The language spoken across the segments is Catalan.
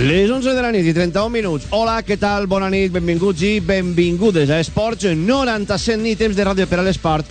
Les 11 de la nit i 31 minuts. Hola, què tal? Bona nit, benvinguts i benvingudes a Esports 97 nit, temps de ràdio per a l'esport,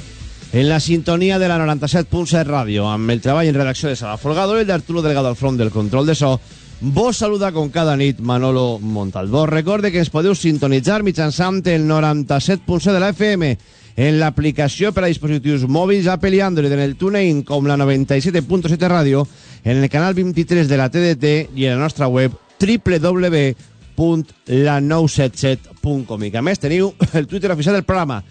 en la sintonia de la 97.7 ràdio, amb el treball en redacció de Sala Folgado i d'Arturo Delgado al front del control de so. Vos saluda com cada nit Manolo Montalbó. Recorde que ens podeu sintonitzar mitjançant el 97.7 de la FM en l'aplicació per a dispositius mòbils Apple i Android en el TuneIn com la 97.7 ràdio en el canal 23 de la TDT i en la nostra web www.la977.com i que més teniu el Twitter oficial del programa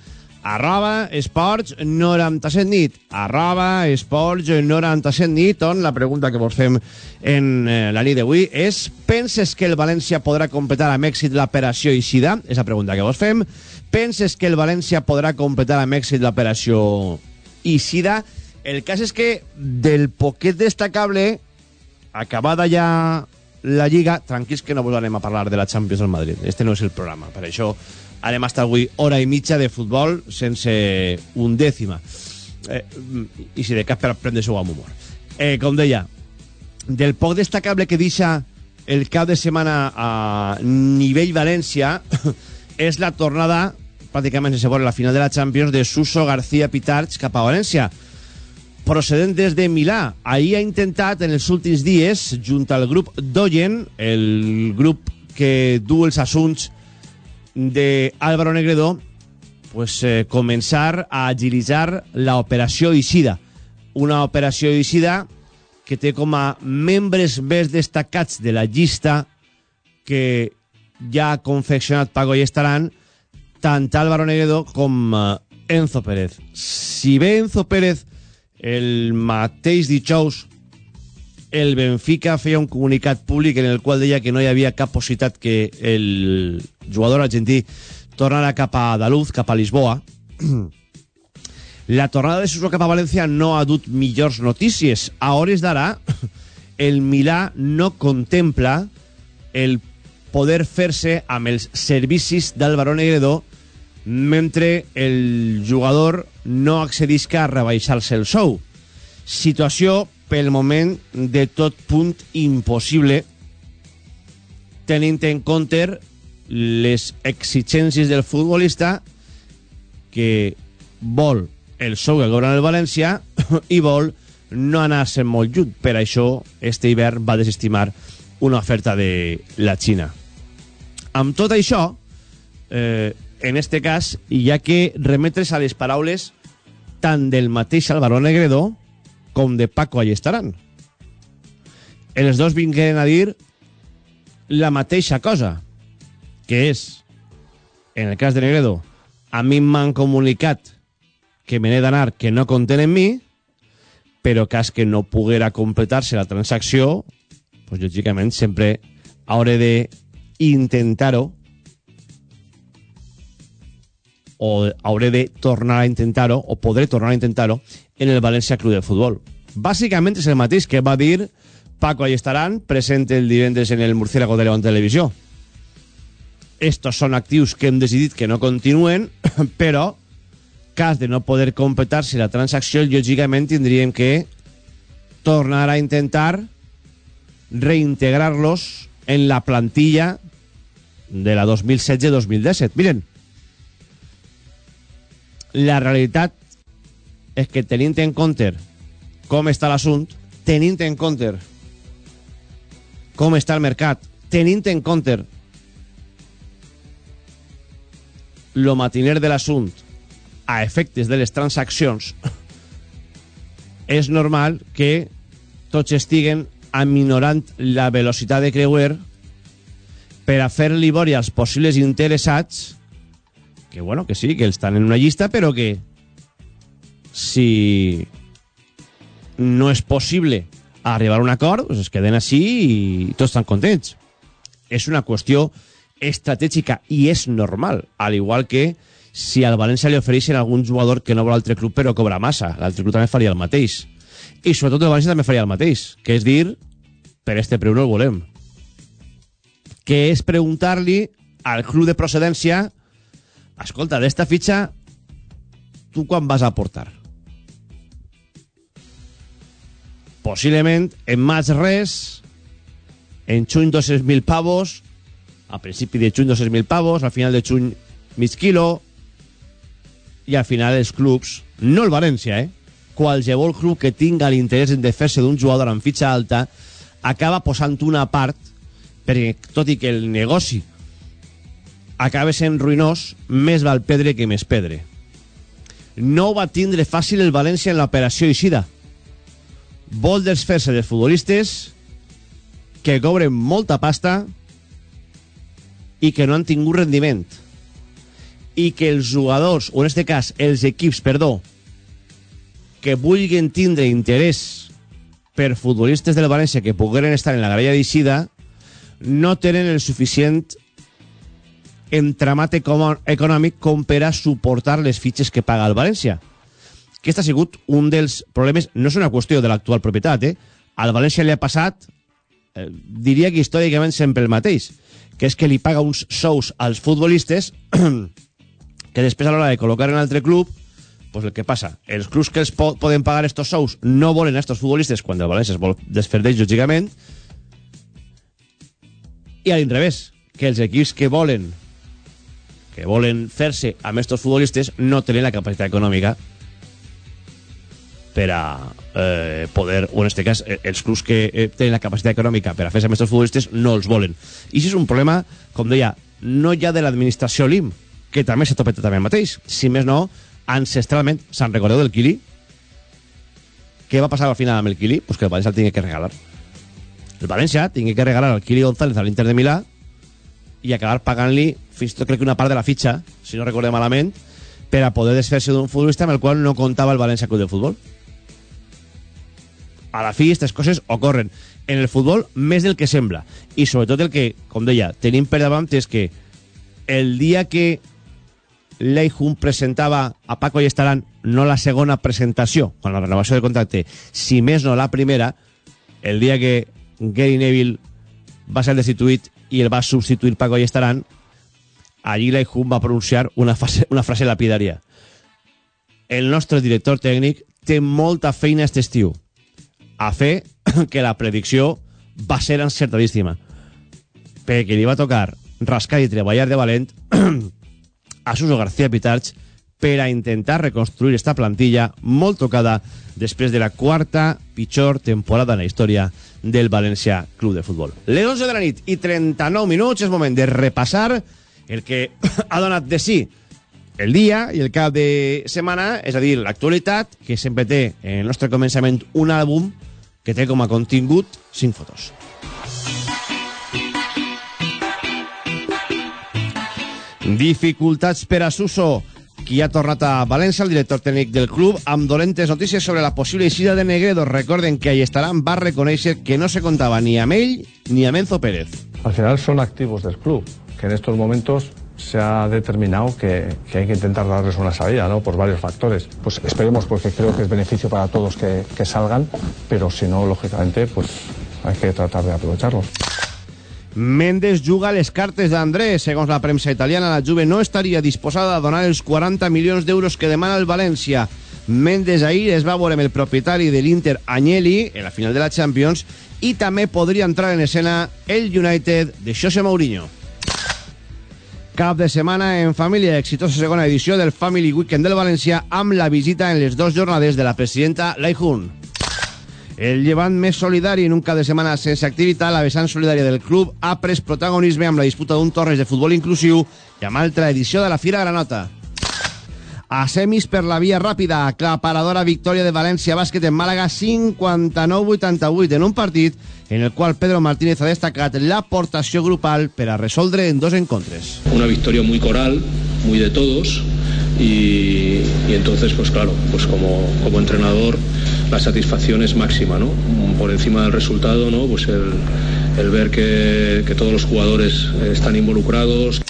arroba esports 97 nit arroba esports 97 nit on la pregunta que vos fem en eh, la nit d'avui és penses que el València podrà completar amb èxit l'operació Ixida? És la pregunta que vos fem penses que el València podrà completar amb èxit l'operació Ixida? El cas és que del poquet destacable acabada ja la Lliga, tranquils que no vos anem a parlar de la Champions del Madrid. Este no és el programa. Per això anem a estar avui hora i mitja de futbol sense un dècima. Eh, I si de cap per prendre-s'ho amb humor. Eh, com deia, del poc destacable que deixa el cap de setmana a nivell València és la tornada, pràcticament sense veure la final de la Champions, de Suso García Pitarch cap a València procedent des de Milà. Ahir ha intentat en els últims dies, junt al grup Doyen, el grup que du els assunts de Álvaro Negredo, pues, eh, començar a agilitzar l'operació Isida. Una operació Isida que té com a membres més destacats de la llista que ja ha confeccionat Paco i Estaran tant Álvaro Negredo com eh, Enzo Pérez. Si bé Enzo Pérez el mateix dijous el Benfica feia un comunicat públic en el qual deia que no hi havia cap possibilitat que el jugador argentí tornara cap a Daluz, cap a Lisboa. La tornada de Suso cap a València no ha dut millors notícies. A hores d'ara, el Milà no contempla el poder fer-se amb els servicis d'Álvaro Negredo mentre el jugador no accedisca a rebaixar-se el sou. Situació, pel moment, de tot punt impossible, tenint en compte les exigències del futbolista que vol el sou que cobra el València i vol no anar-se molt lluny. Per això, este hivern va desestimar una oferta de la Xina. Amb tot això, eh, en este cas, hi ha que remetre's a les paraules tant del mateix Álvaro Negredo com de Paco Allestaran. Els dos vingueren a dir la mateixa cosa, que és, en el cas de Negredo, a mi m'han comunicat que me n'he d'anar, que no compten en mi, però cas que no poguera completar-se la transacció, pues, lògicament sempre hauré de intentar-ho o hauré de tornar a intentar-ho, o podré tornar a intentar-ho, en el València Club de Futbol. Bàsicament és el mateix que va dir Paco Allestaran, present el divendres en el Murciélago de León Televisió. Estos són actius que hem decidit que no continuen, però, cas de no poder completar-se la transacció, lògicament tindríem que tornar a intentar reintegrar-los en la plantilla de la 2016-2017. Miren, la realitat és que tenint en compte com està l'assunt, tenint en compte com està el mercat, tenint en compte lo matiner de l'assunt a efectes de les transaccions, és normal que tots estiguen aminorant la velocitat de creuer per a fer-li vori als possibles interessats que bueno, que sí, que estan en una llista, però que si no és possible arribar a un acord, pues es queden així i tots estan contents. És una qüestió estratègica i és normal, al igual que si al València li ofereixen algun jugador que no vol altre club però cobra massa, l'altre club també faria el mateix. I sobretot el València també faria el mateix, que és dir, per este preu no el volem. Que és preguntar-li al club de procedència escolta, d'esta fitxa, tu quan vas a aportar? Possiblement, en maig res, en juny 200.000 pavos, a principi de juny 200.000 pavos, al final de juny mig quilo, i al final els clubs, no el València, eh? qualsevol club que tinga l'interès en fer-se d'un jugador amb fitxa alta acaba posant una part perquè tot i que el negoci acaba sent ruïnós, més val pedre que més pedre. No va tindre fàcil el València en l'operació Ixida. Vol desfer-se dels futbolistes que cobren molta pasta i que no han tingut rendiment i que els jugadors, o en aquest cas els equips, perdó, que vulguin tindre interès per futbolistes del València que pogueren estar en la grella d'Ixida no tenen el suficient entramat econòmic com per a suportar les fitxes que paga el València. Aquest ha sigut un dels problemes, no és una qüestió de l'actual propietat, eh? Al València li ha passat, eh, diria que històricament sempre el mateix, que és que li paga uns sous als futbolistes que després a l'hora de col·locar en altre club pues el que passa, els clubs que els po poden pagar estos sous no volen a estos futbolistes quan el València es vol desfer d'ells, lògicament, i a l'inrevés, que els equips que volen que volen fer-se amb estos futbolistes no tenen la capacitat econòmica per a eh, poder, o en este cas, eh, els clubs que eh, tenen la capacitat econòmica per a fer-se amb estos futbolistes no els volen. I això és un problema, com deia, no ja de l'administració LIM, que també s'ha topat també mateix, si més no, ancestralment, se'n recordeu del Kili? Què va passar al final amb el Kili? Pues que el València el tingui que regalar. El València tingui que regalar al Kili González a l'Inter de Milà i acabar pagant-li fins tot crec que una part de la fitxa, si no recordem malament, per a poder desfer-se d'un futbolista amb el qual no comptava el València Club de Futbol. A la fi, aquestes coses ocorren en el futbol més del que sembla. I sobretot el que, com deia, tenim per davant és que el dia que Leijun presentava a Paco i Estaran no la segona presentació, quan la renovació del contracte, si més no la primera, el dia que Gary Neville va ser destituït i el va substituir Paco i Estaran, allí Leijun va pronunciar una, frase, una frase lapidària. El nostre director tècnic té molta feina aquest estiu a fer que la predicció va ser encertadíssima perquè li va tocar rascar i treballar de valent a Suso García Pitarch per a intentar reconstruir esta plantilla molt tocada després de la quarta pitjor temporada en la història del València Club de Futbol. Les 11 de la nit i 39 minuts és moment de repassar el que ha donat de sí el dia i el cap de setmana, és a dir, l'actualitat, que sempre té en el nostre començament un àlbum que té com a contingut 5 fotos. Dificultats per a Suso, qui ha tornat a València, el director tècnic del club, amb dolentes notícies sobre la possible eixida de Negredo. Recorden que estaran va reconèixer que no se contaba ni amb ell ni amb Enzo Pérez. Al final son activos del club, que en estos momentos se ha determinado que, hay que intentar darles una salida, ¿no? Por varios factores. Pues esperemos, porque creo que es beneficio para todos que, salgan, pero si no, lógicamente, pues hay que tratar de aprovecharlos. Mendes juga les cartes d'Andrés. Segons la premsa italiana, la Juve no estaria disposada a donar els 40 milions d'euros que demana el València. Mendes ahir es va el propietari de l'Inter, Agnelli, en la final de la Champions, i també podria entrar en escena el United de José Mourinho. Cap de setmana en família, exitosa segona edició del Family Weekend del València amb la visita en les dues jornades de la presidenta Laihun. El llevant més solidari en un cap de setmana sense activitat, la vessant solidària del club ha pres protagonisme amb la disputa d'un torneig de futbol inclusiu i amb altra edició de la Fira Granota. A semis per la via ràpida, aclaparadora victòria de València Bàsquet en Màlaga 59-88 en un partit en el qual Pedro Martínez ha destacat l'aportació grupal per a resoldre en dos encontres. Una victòria muy coral, muy de todos, y, y entonces, pues claro, pues como, como entrenador la satisfacción es máxima, ¿no? Por encima del resultado, ¿no? Pues el, el ver que, que todos los jugadores están involucrados.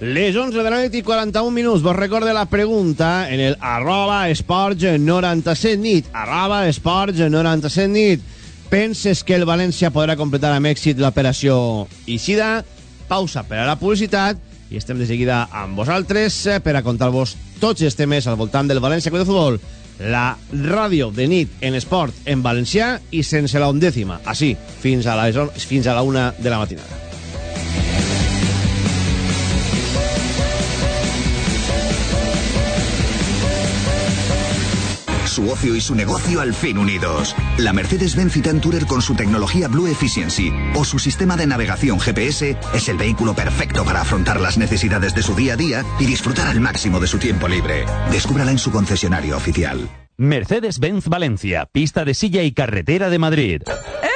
Les 11 de la nit i 41 minuts. Vos recorde la pregunta en el arroba esports 97 nit. Arroba esports 97 nit. Penses que el València podrà completar amb èxit l'operació Ixida? Pausa per a la publicitat i estem de seguida amb vosaltres per a contar-vos tots els temes al voltant del València Club de Futbol la ràdio de nit en esport en valencià i sense la undècima, així, fins a la, fins a la una de la matinada. Su ocio y su negocio al fin unidos. La Mercedes-Benz Citan Tourer con su tecnología Blue Efficiency o su sistema de navegación GPS es el vehículo perfecto para afrontar las necesidades de su día a día y disfrutar al máximo de su tiempo libre. Descúbrala en su concesionario oficial. Mercedes-Benz Valencia, pista de silla y carretera de Madrid. ¡Eh,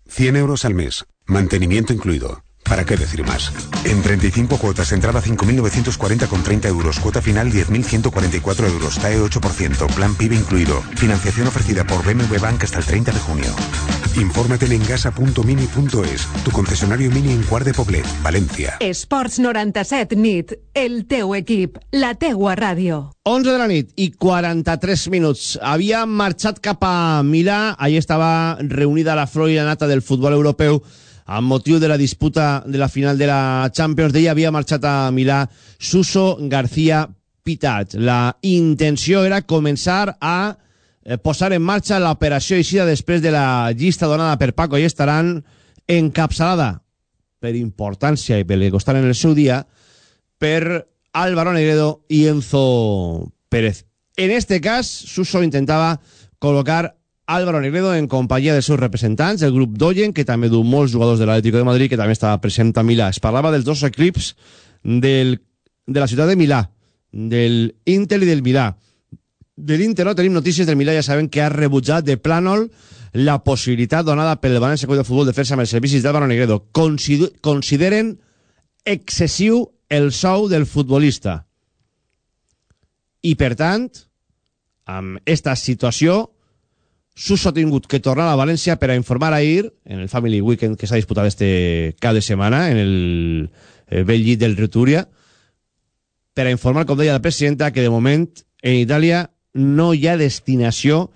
100 euros al mes, mantenimiento incluido. ¿Para qué decir más? En 35 cuotas, entrada 5.940 con 30 euros, cuota final 10.144 euros, TAE 8%, plan PIB incluido. Financiación ofrecida por BMW Bank hasta el 30 de junio. Infórmate en engasa.mini.es, tu concesionario Mini en Quart de Poblet, València. Esports 97 nit, el teu equip, la teua ràdio. 11 de la nit i 43 minuts. Havia marxat cap a Milà, allà estava reunida la flor i la nata del futbol europeu amb motiu de la disputa de la final de la Champions. D'ella havia marxat a Milà Suso García Pitat. La intenció era començar a eh, posar en marxa l'operació eixida després de la llista donada per Paco i estaran encapçalada per importància i per que costar en el seu dia per Álvaro Negredo i Enzo Pérez. En este cas, Suso intentava col·locar Álvaro Negredo en companyia dels seus representants, el grup Doyen, que també du molts jugadors de l'Atlético de Madrid, que també estava present a Milà. Es parlava dels dos equips del, de la ciutat de Milà, del Inter i del Milà. De l'Inter no tenim notícies del Milà, ja sabem que ha rebutjat de plànol la possibilitat donada pel València Club de Futbol de fer-se amb els servicis d'Álvaro Negredo. Consider consideren excessiu el sou del futbolista. I, per tant, amb esta situació, Suso ha tingut que tornar a València per a informar ahir, en el Family Weekend que s'ha disputat este cap de setmana, en el eh, vell llit del Retúria, per a informar, com deia la presidenta, que de moment en Itàlia no hi ha destinació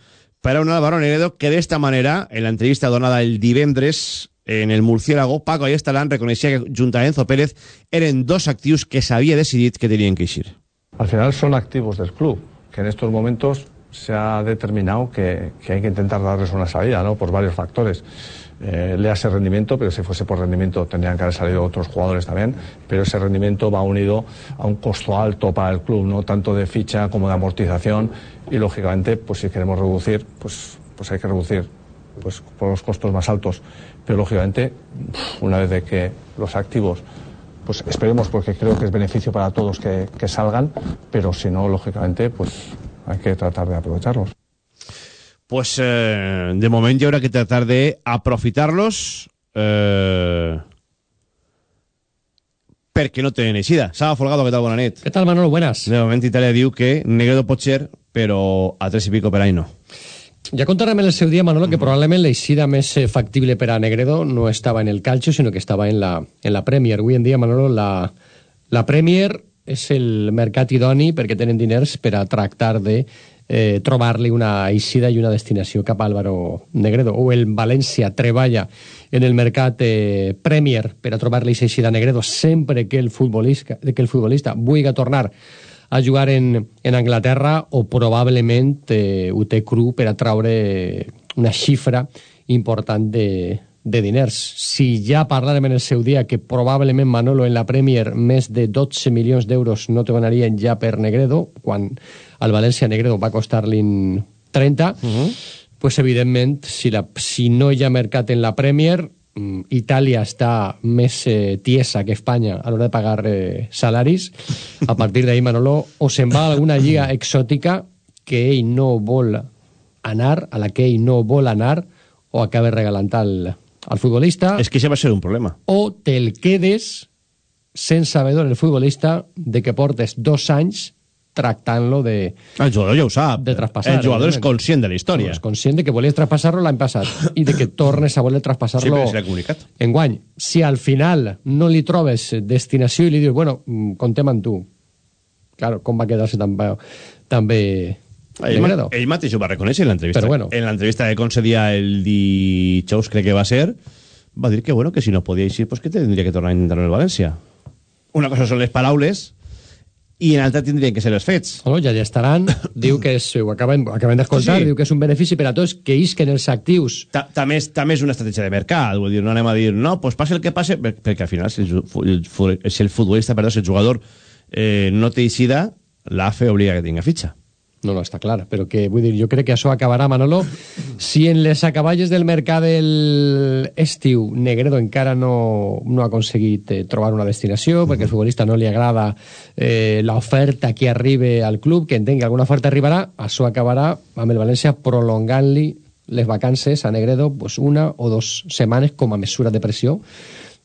per a un Álvaro Negredo que d'esta manera, en l'entrevista donada el divendres en el Murciélago, Paco Ayestalán reconeixia que junto a Enzo Pérez eren dos actius que s'havia decidit que tenien que eixir. Al final son activos del club, que en estos momentos se ha determinado que, que, hay que intentar darles una salida, ¿no? Por varios factores. Eh, le hace rendimiento, pero si fuese por rendimiento tendrían que haber salido otros jugadores también, pero ese rendimiento va unido a un costo alto para el club, ¿no? Tanto de ficha como de amortización y lógicamente, pues si queremos reducir, pues, pues hay que reducir pues por los costos más altos. Pero lógicamente, una vez de que los activos pues esperemos porque creo que es beneficio para todos que, que salgan, pero si no, lógicamente, pues hay que tratar de aprovecharlos. Pues eh, de moment hi haurà que tratar de aprofitar-los eh, perquè no tenen eixida. Saba Folgado, què tal? Bona nit. Què tal, Manolo? Buenas. De moment Itàlia diu que Negredo pot ser, però a tres i pico per any no. Ja contarem en el seu dia, Manolo, que probablement l'eixida més eh, factible per a Negredo no estava en el calcio, sinó que estava en la, en la Premier. Avui en dia, Manolo, la, la Premier és el mercat idoni perquè tenen diners per a tractar de eh, trobar-li una eixida i una destinació cap a Álvaro Negredo. O el València treballa en el mercat eh, Premier per a trobar-li eixida a Negredo sempre que el futbolista, que el futbolista vulgui tornar a jugar en, en Anglaterra o probablement eh, ho té cru per a traure una xifra important de, de diners. Si ja parlàrem en el seu dia que probablement Manolo en la Premier més de 12 milions d'euros no te donarien ja per Negredo, quan al València Negredo va costar-li 30, uh -huh. pues evidentment, si, la, si no hi ha mercat en la Premier, Itàlia està més eh, tiesa que Espanya a l'hora de pagar eh, salaris. A partir d'ahir, Manolo, o se'n va a alguna lliga exòtica que ell no vol anar, a la que ell no vol anar, o acaba regalant al, al futbolista. És que això va ser un problema. O te'l quedes sense sabedor el futbolista de que portes dos anys tractant-lo de... El jugador ja ho sap. De traspassar. El jugador és conscient de la història. És conscient de que volies traspassar-lo l'any passat i de que tornes a voler Sí, traspassar-lo l'ha comunicat. enguany. Si al final no li trobes destinació i li dius, bueno, mm, contem amb tu. Claro, com va quedar-se tan, ba- tan bé Ell, ma ell mateix ho va reconèixer en l'entrevista. Bueno. En l'entrevista que concedia el dijous, crec que va ser, va dir que, bueno, que si no podia eixir, pues que tindria que tornar a intentar el València. Una cosa són les paraules i en altra tindrien que ser els fets. Bueno, ja ja estaran, diu que és, ho acabem, acabem d'escoltar, Sí, diu que és un benefici per a tots que isquen els actius Ta també, és, també és una estratègia de mercat, vull dir, no anem a dir, no, pues passe el que passe, per- perquè al final, si el, si el futbolista, perdó, si el jugador eh, no té eixida, l'AFE obliga que tinga fitxa. No, no, està clar, però que vull dir, jo crec que això acabarà, Manolo, si en les acaballes del mercat del estiu Negredo encara no, no ha aconseguit eh, trobar una destinació, perquè al futbolista no li agrada eh, l'oferta que arribe al club, que entenc que alguna oferta arribarà, això acabarà amb el València prolongant-li les vacances a Negredo pues, una o dos setmanes com a mesura de pressió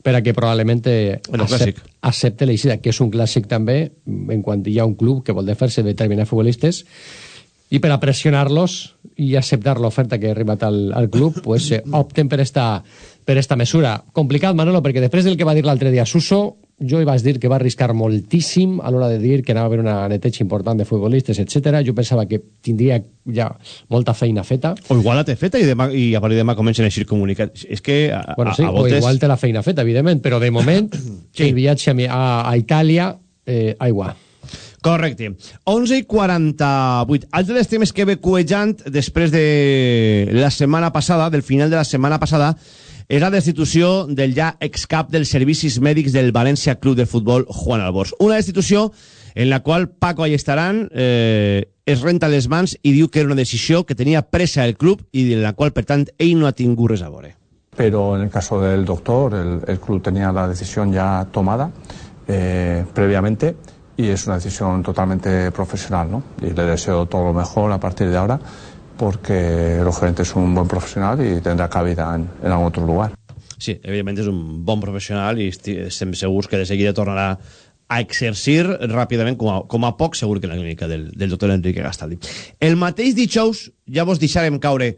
per a que probablement eh, accept, accepte l'eixida, que és un clàssic també en quan hi ha un club que vol de fer-se determinats futbolistes i per a pressionar-los i acceptar l'oferta que ha arribat al, al club pues, eh, opten per esta, per esta mesura. Complicat, Manolo, perquè després del que va dir l'altre dia Suso, jo hi vaig dir que va arriscar moltíssim a l'hora de dir que anava a haver una neteig important de futbolistes, etc. Jo pensava que tindria ja molta feina feta. O igual la té feta i, demà, i a partir de demà comencen a eixir comunicats. És que a, Bueno, a, sí, a o voltes... igual té la feina feta, evidentment, però de moment Sí. el viatge a, a, a Itàlia, eh, aigua. Correcte. 11 i 48. Altre dels temes que ve cuejant després de la setmana passada, del final de la setmana passada, és la destitució del ja excap dels servicis mèdics del València Club de Futbol, Juan Albors. Una destitució en la qual Paco Allestaran eh, es renta les mans i diu que era una decisió que tenia presa el club i de la qual, per tant, ell no ha tingut res a veure. Pero en el caso del doctor, el, el club tenía la decisión ya tomada eh, previamente y es una decisión totalmente profesional, ¿no? Y le deseo todo lo mejor a partir de ahora porque el gerente es un buen profesional y tendrá cabida en, en algún otro lugar. Sí, evidentment és un bon professional i estem segurs que de seguida tornarà a exercir ràpidament, com a, com a poc segur que la clínica del, del doctor Enrique Gastaldi. El mateix dijous, ja vos deixarem caure,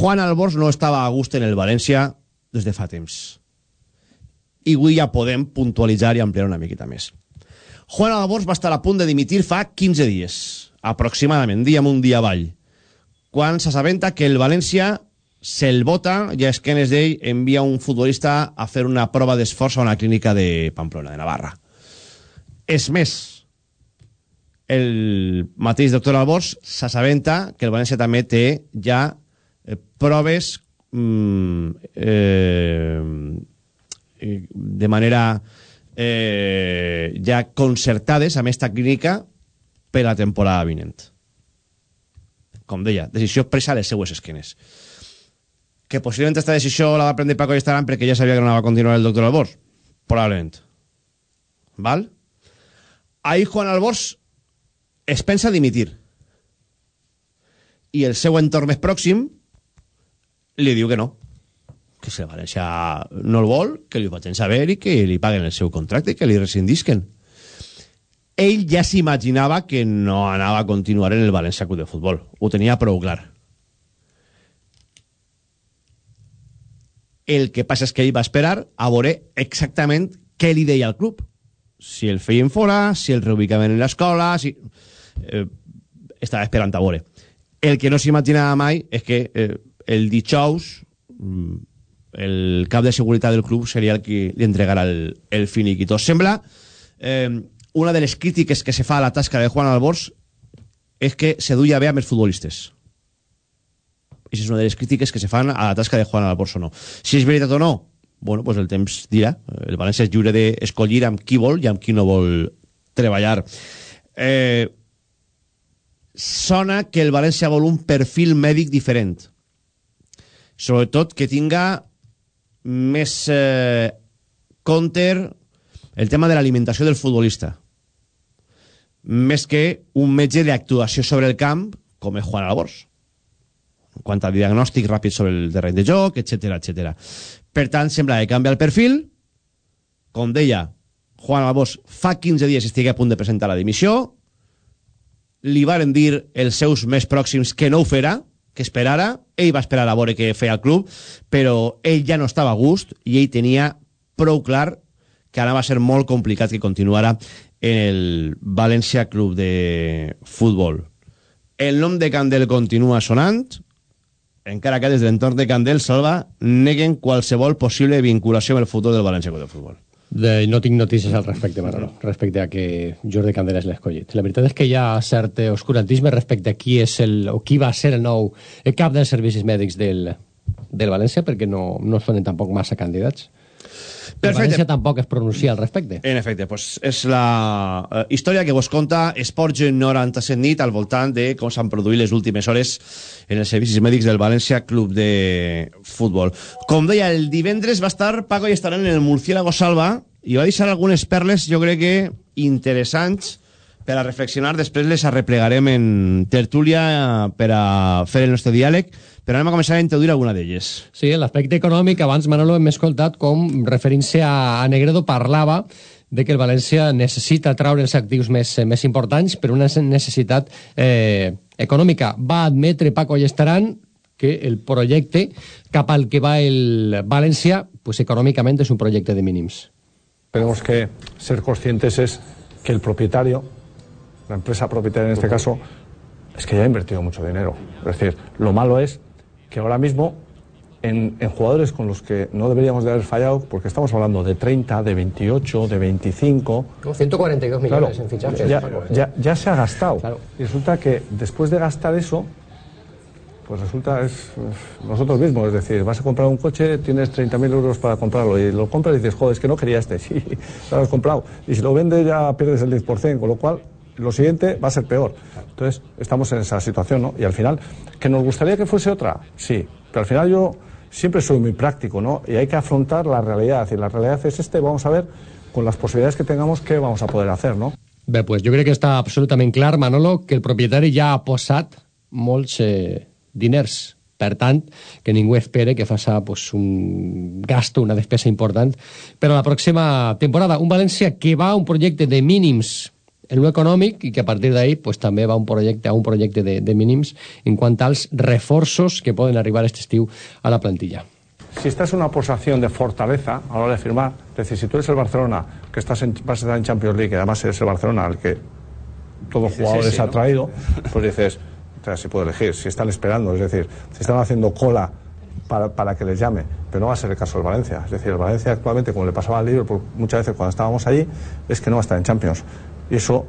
Juan Albors no estava a gust en el València des de fa temps. I avui ja podem puntualitzar i ampliar una miqueta més. Juan Albors va estar a punt de dimitir fa 15 dies, aproximadament, dia amunt, dia avall, quan s'assabenta que el València se'l vota i a esquenes d'ell envia un futbolista a fer una prova d'esforç a una clínica de Pamplona, de Navarra. És més, el mateix doctor Albors s'assabenta que el València també té ja eh, proves mm, eh, eh, de manera eh, ja concertades amb esta clínica per la temporada vinent com deia, decisió presa a les seues esquenes. Que possiblement aquesta decisió la va prendre Paco Estaran perquè ja sabia que no anava a continuar el doctor Albors. Probablement. Val? Ahí Juan Albors es pensa dimitir. I el seu entorn més pròxim li diu que no. Que si el València no el vol, que li ho facin saber i que li paguen el seu contracte i que li rescindisquen ell ja s'imaginava que no anava a continuar en el València Club de Futbol. Ho tenia prou clar. El que passa és que ell va esperar a veure exactament què li deia al club. Si el feien fora, si el reubicaven en l'escola, si... Eh, estava esperant a veure. El que no s'imaginava mai és que eh, el dijous mm, el cap de seguretat del club seria el que li entregara el, el finiquito. Sembla... Eh, una de les crítiques que se fa a la tasca de Juan Albors és que se duia bé amb els futbolistes. I és una de les crítiques que se fan a la tasca de Juan Albors o no. Si és veritat o no, bueno, pues el temps dirà. El València és lliure d'escollir amb qui vol i amb qui no vol treballar. Eh, sona que el València vol un perfil mèdic diferent. Sobretot que tinga més eh, counter el tema de l'alimentació del futbolista més que un metge d'actuació sobre el camp com és Juan Albors en quant a diagnòstic ràpid sobre el terreny de joc, etc etc. Per tant, sembla que canvia el perfil. Com deia Juan Albors fa 15 dies estigui a punt de presentar la dimissió. Li varen dir els seus més pròxims que no ho farà, que esperara, ell va esperar a veure què feia el club, però ell ja no estava a gust i ell tenia prou clar que ara va ser molt complicat que continuara en el València Club de Futbol. El nom de Candel continua sonant, encara que des de l'entorn de Candel, Salva, neguen qualsevol possible vinculació amb el futur del València Club de Futbol. De, no tinc notícies al respecte, Manolo, respecte a que Jordi Candela és l'escollit. La veritat és que hi ha cert oscurantisme respecte a qui és el, o qui va ser el nou el cap dels servicis mèdics del, del València, perquè no, no sonen tampoc massa candidats. El València tampoc es pronuncia al respecte. En efecte, pues és la uh, història que vos conta Esports 97 nit al voltant de com s'han produït les últimes hores en els servicis mèdics del València Club de Futbol. Com deia, el divendres va estar Paco i estaran en el Murciélago Salva i va deixar algunes perles, jo crec que interessants, per a reflexionar. Després les arreplegarem en tertúlia per a fer el nostre diàleg però anem a començar a introduir alguna d'elles. Sí, l'aspecte econòmic, abans Manolo hem escoltat com, referint-se a, a Negredo, parlava de que el València necessita traure els actius més, més importants per una necessitat eh, econòmica. Va admetre Paco Allestaran que el projecte cap al que va el València, pues econòmicament és un projecte de mínims. Tenemos que ser conscientes es que el propietario, la empresa propietaria en este caso, es que ya ha invertido mucho dinero. Es decir, lo malo es que ahora mismo en, en, jugadores con los que no deberíamos de haber fallado, porque estamos hablando de 30, de 28, de 25. 142 millones claro, en fichajes. Ya, ya, ya, se ha gastado. Claro. Y resulta que después de gastar eso, pues resulta es nosotros mismos. Es decir, vas a comprar un coche, tienes 30.000 euros para comprarlo y lo compras y dices, joder, es que no quería este. Sí, lo has comprado. Y si lo vendes ya pierdes el 10%, con lo cual lo siguiente va a ser peor. Entonces, estamos en esa situación, ¿no? Y al final, ¿que nos gustaría que fuese otra? Sí, pero al final yo siempre soy muy práctico, ¿no? Y hay que afrontar la realidad. Y la realidad es este, vamos a ver, con las posibilidades que tengamos, qué vamos a poder hacer, ¿no? Pues jo crec que està absolutament clar, Manolo, que el propietari ja ha posat molts eh, diners. Per tant, que ningú espere que faça pues, un gasto, una despesa important per a la pròxima temporada. Un València que va a un projecte de mínims en lo econòmic i que a partir d'ahí pues, també va un projecte, a un projecte de, de mínims en quant als reforços que poden arribar aquest estiu a la plantilla. Si estás en una posición de fortaleza a la hora de firmar, es decir, si tú eres el Barcelona, que estás en, vas a estar en Champions League, y además eres el Barcelona al que todos los jugadores sí, sí, ha traído, ¿no? pues dices, o sea, si puedo elegir, si están esperando, es decir, si están haciendo cola para, para, que les llame, pero no va a ser el caso del Valencia. Es decir, el Valencia actualmente, como le pasaba al Liverpool muchas veces cuando estábamos allí, es que no va a estar en Champions y eso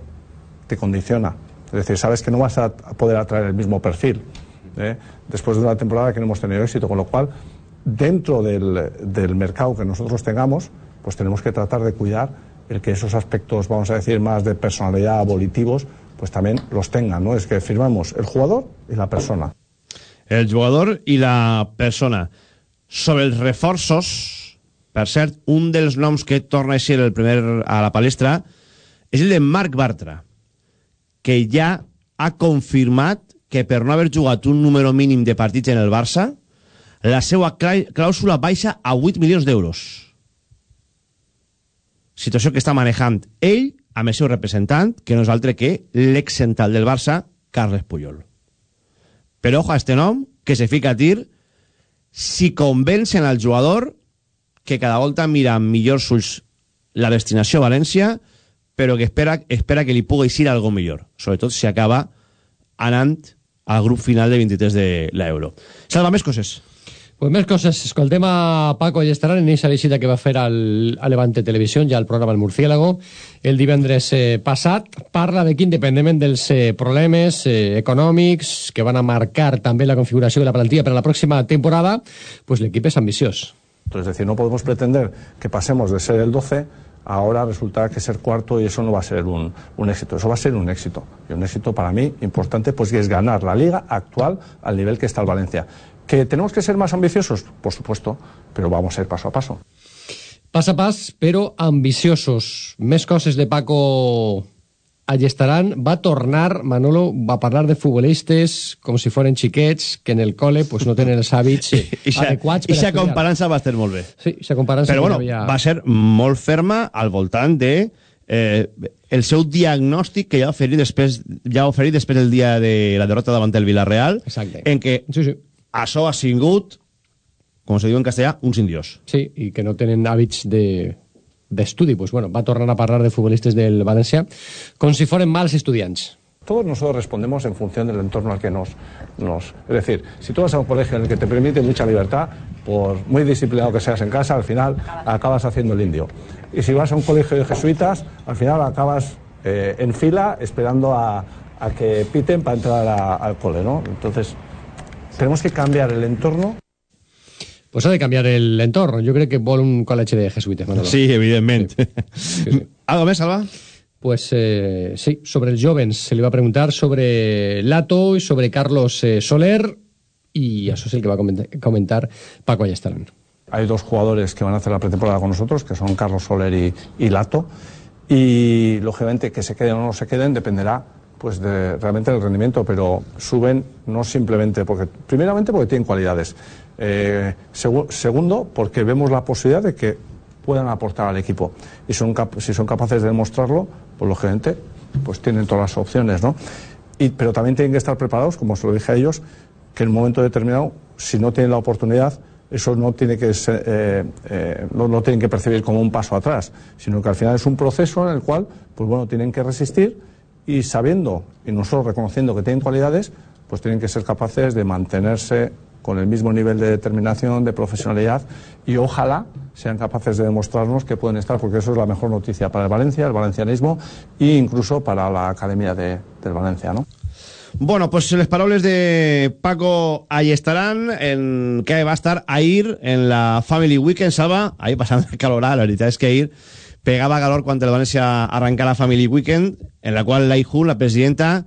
te condiciona. Es decir, sabes que no vas a poder atraer el mismo perfil ¿eh? después de una temporada que no hemos tenido éxito, con lo cual, dentro del, del, mercado que nosotros tengamos, pues tenemos que tratar de cuidar el que esos aspectos, vamos a decir, más de personalidad volitivos, pues también los tengan, ¿no? Es que firmamos el jugador y la persona. El jugador i la persona. Sobre els reforços, per cert, un dels noms que torna a ser el primer a la palestra és el de Marc Bartra, que ja ha confirmat que per no haver jugat un número mínim de partits en el Barça, la seva clàusula baixa a 8 milions d'euros. Situació que està manejant ell amb el seu representant, que no és altre que l'ex-central del Barça, Carles Puyol. Però ojo a este nom, que se fica a tir, si convencen al jugador que cada volta mira amb millors ulls la destinació a València, però que espera, espera que li pugui eixir algo millor, sobretot si acaba anant al grup final de 23 de l'Euro. Salva, més coses. Pues més coses. Escoltem a Paco Allestaran en aquesta visita que va fer al, a Levante Televisió, ja al programa El Murciélago, el divendres eh, passat. Parla de que, independentment dels eh, problemes eh, econòmics que van a marcar també la configuració de la plantilla per a la pròxima temporada, pues l'equip és ambiciós. Es decir, no podemos pretender que pasemos de ser el 12 ahora resulta que ser cuarto y eso no va a ser un, un, éxito, eso va a ser un éxito. Y un éxito para mí importante pues es ganar la liga actual al nivel que está el Valencia. ¿Que tenemos que ser más ambiciosos? Por supuesto, pero vamos a ir paso a paso. Pas a pas, però ambiciosos. Més coses de Paco Allestaran. Va tornar, Manolo, va parlar de futbolistes com si foren xiquets, que en el cole pues, no tenen els hàbits sí, adequats per I aquesta comparança va estar molt bé. Sí, aquesta comparança Però bueno, havia... va ser molt ferma al voltant de... Eh, el seu diagnòstic que ja ha oferit després, ja ha oferit després del dia de la derrota davant el Villarreal, Exacte. en què Sí, sí. això ha sigut, com se diu en castellà, un indios. Sí, i que no tenen hàbits de d'estudi. Pues bueno, va tornar a parlar de futbolistes del València com si foren mals estudiants. Todos nosotros respondemos en función del entorno al que nos, nos... Es decir, si tú vas a un colegio en el que te permite mucha libertad, por muy disciplinado que seas en casa, al final acabas haciendo el indio. Y si vas a un colegio de jesuitas, al final acabas eh, en fila esperando a, a que piten para entrar a- al cole, ¿no? Entonces, tenemos que cambiar el entorno Pues ha de canviar el entorn. Jo crec que vol un col·legi de jesuïtes, Manolo. Sí, evidentment. Algo més, Alba? Pues eh, sí, sobre els jóvens se li va preguntar sobre Lato i sobre Carlos eh, Soler i això és el que va comentar, comentar Paco Ayestarán. Hay dos jugadores que van a hacer la pretemporada con nosotros, que son Carlos Soler y, y Lato. Y lógicamente que se queden o no se queden dependerá pues de realmente del rendimiento, pero suben no simplemente porque, primeramente porque tienen cualidades. Eh, segu- segundo, porque vemos la posibilidad de que puedan aportar al equipo. Y son si son capaces de demostrarlo, pues lógicamente pues tienen todas las opciones, ¿no? Y, pero también tienen que estar preparados, como se lo dije a ellos, que en un momento determinado, si no tienen la oportunidad, eso no tiene que ser, eh, eh, no lo tienen que percibir como un paso atrás, sino que al final es un proceso en el cual, pues bueno, tienen que resistir y sabiendo y nosotros reconociendo que tienen cualidades, pues tienen que ser capaces de mantenerse con el mismo nivel de determinación, de profesionalidad y ojalá sean capaces de demostrarnos que pueden estar, porque eso es la mejor noticia para el Valencia, el valencianismo e incluso para la Academia de, del Valencia, ¿no? Bueno, pues les paraules de Paco ahí estaran, en que va a estar ahir en la Family Weekend, Salva, ahí passant el calorà, la veritat és que ahir pegava calor quan el València arrenca la Family Weekend, en la qual l'Aijun, la presidenta,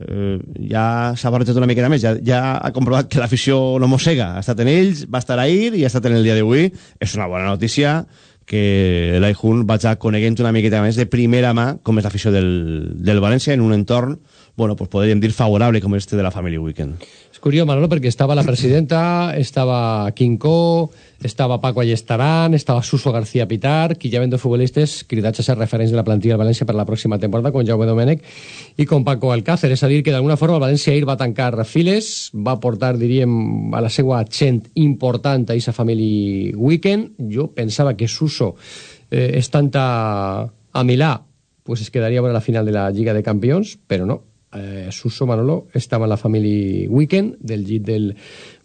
eh, ja s'ha barrejat una miqueta més, ja, ja ha comprovat que l'afició no mossega, ha estat en ells, va estar ahir i ha estat en el dia d'avui, és una bona notícia que l'Aijun vaig coneguent una miqueta més de primera mà com és l'afició del, del València en un entorn bueno, pues podríem dir favorable com este de la Family Weekend. És curiós, Manolo, perquè estava la presidenta, estava Quincó, estava Paco Ayestarán, estava Suso García Pitar, que ja ven dos futbolistes cridats a ser referents de la plantilla del València per la pròxima temporada, com Jaume Domènech i com Paco Alcácer. És a dir, que d'alguna forma el València ahir va tancar files, va portar, diríem, a la seva gent important a aquesta Family Weekend. Jo pensava que Suso, eh, estant a, a Milà, pues es quedaria a la final de la Lliga de Campions, però no, eh, Suso Manolo estava en la Family Weekend del llit del,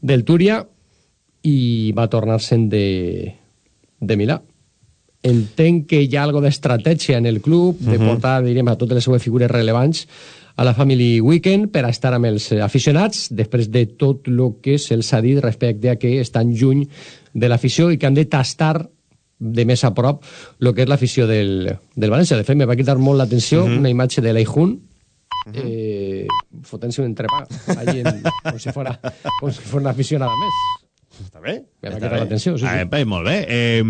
del Túria i va tornar-se'n de, de Milà. Entenc que hi ha algo d'estratègia en el club, de Mhm. portar, diríem, a totes les seves figures rellevants a la Family Weekend per a estar amb els eh, aficionats després de tot el que se'ls ha dit respecte a que estan lluny de l'afició i que han de tastar de més a prop el que és l'afició del, del València. De fet, me va quitar molt l'atenció Mhm. una imatge de l'Aijun eh, fotent-se un entrepà allí en, com, si fora, com si fos una aficionada més. Està bé? Quedar bé. l'atenció, sí, sí. Ah, bé, molt bé. Eh,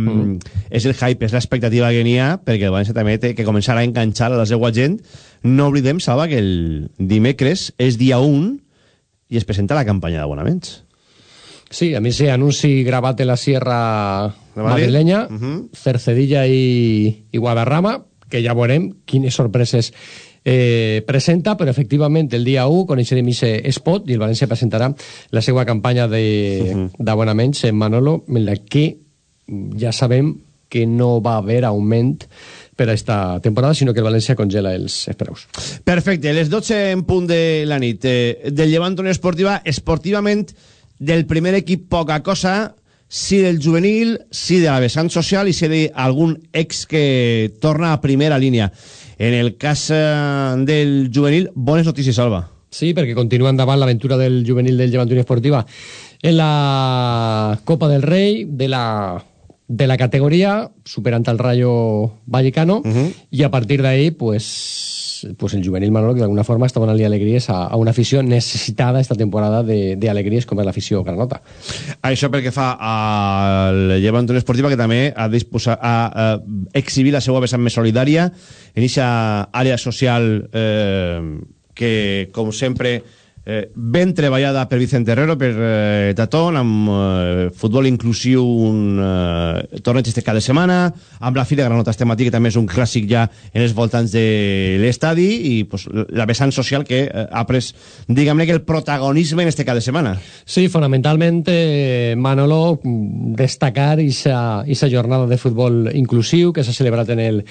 És el hype, és l'expectativa que n'hi ha, perquè el València també té que començar a enganxar a la seva gent. No oblidem, Salva, que el dimecres és dia 1 i es presenta la campanya d'abonaments. Sí, a mi ese anunci gravat en la Sierra De Madrid. madrileña, Cercedilla i, i Guadarrama, que ja veurem quines sorpreses eh, presenta, però efectivament el dia 1 coneixerem aquest spot i el València presentarà la seva campanya de- d'abonaments en Manolo, en la que ja sabem que no va haver augment per a esta temporada, sinó que el València congela els els preus. Perfecte, les 12 en punt de la nit. Eh, del Llevant Unió Esportiva, esportivament, del primer equip poca cosa, sí del juvenil, sí de la vessant social i sí d'algun ex que torna a primera línia. En el cas eh, del juvenil, bones notícies, Alba. Sí, perquè continua endavant l'aventura del juvenil del Llevant Unió Esportiva en la Copa del Rei de la, de la categoria, superant el Rayo Vallecano, i a partir d'ahí, pues, pues el juvenil Manolo, que d'alguna forma està donant-li alegries a, a una afició necessitada esta temporada d'alegries com és l'afició granota. Això pel que fa al Llevant Unió Esportiva, que també ha disposat a, a exhibir la seva vessant més solidària en aquesta àrea social eh, que, com sempre, eh, ben treballada per Vicente Herrero, per eh, Tatón, amb eh, futbol inclusiu, un eh, torneig este cada setmana, amb la Fira Granota Estemàtic, que també és un clàssic ja en els voltants de l'estadi, i pues, la vessant social que eh, ha pres, diguem-ne, que el protagonisme en este cada setmana. Sí, fonamentalment, eh, Manolo, destacar esa jornada de futbol inclusiu que s'ha celebrat en el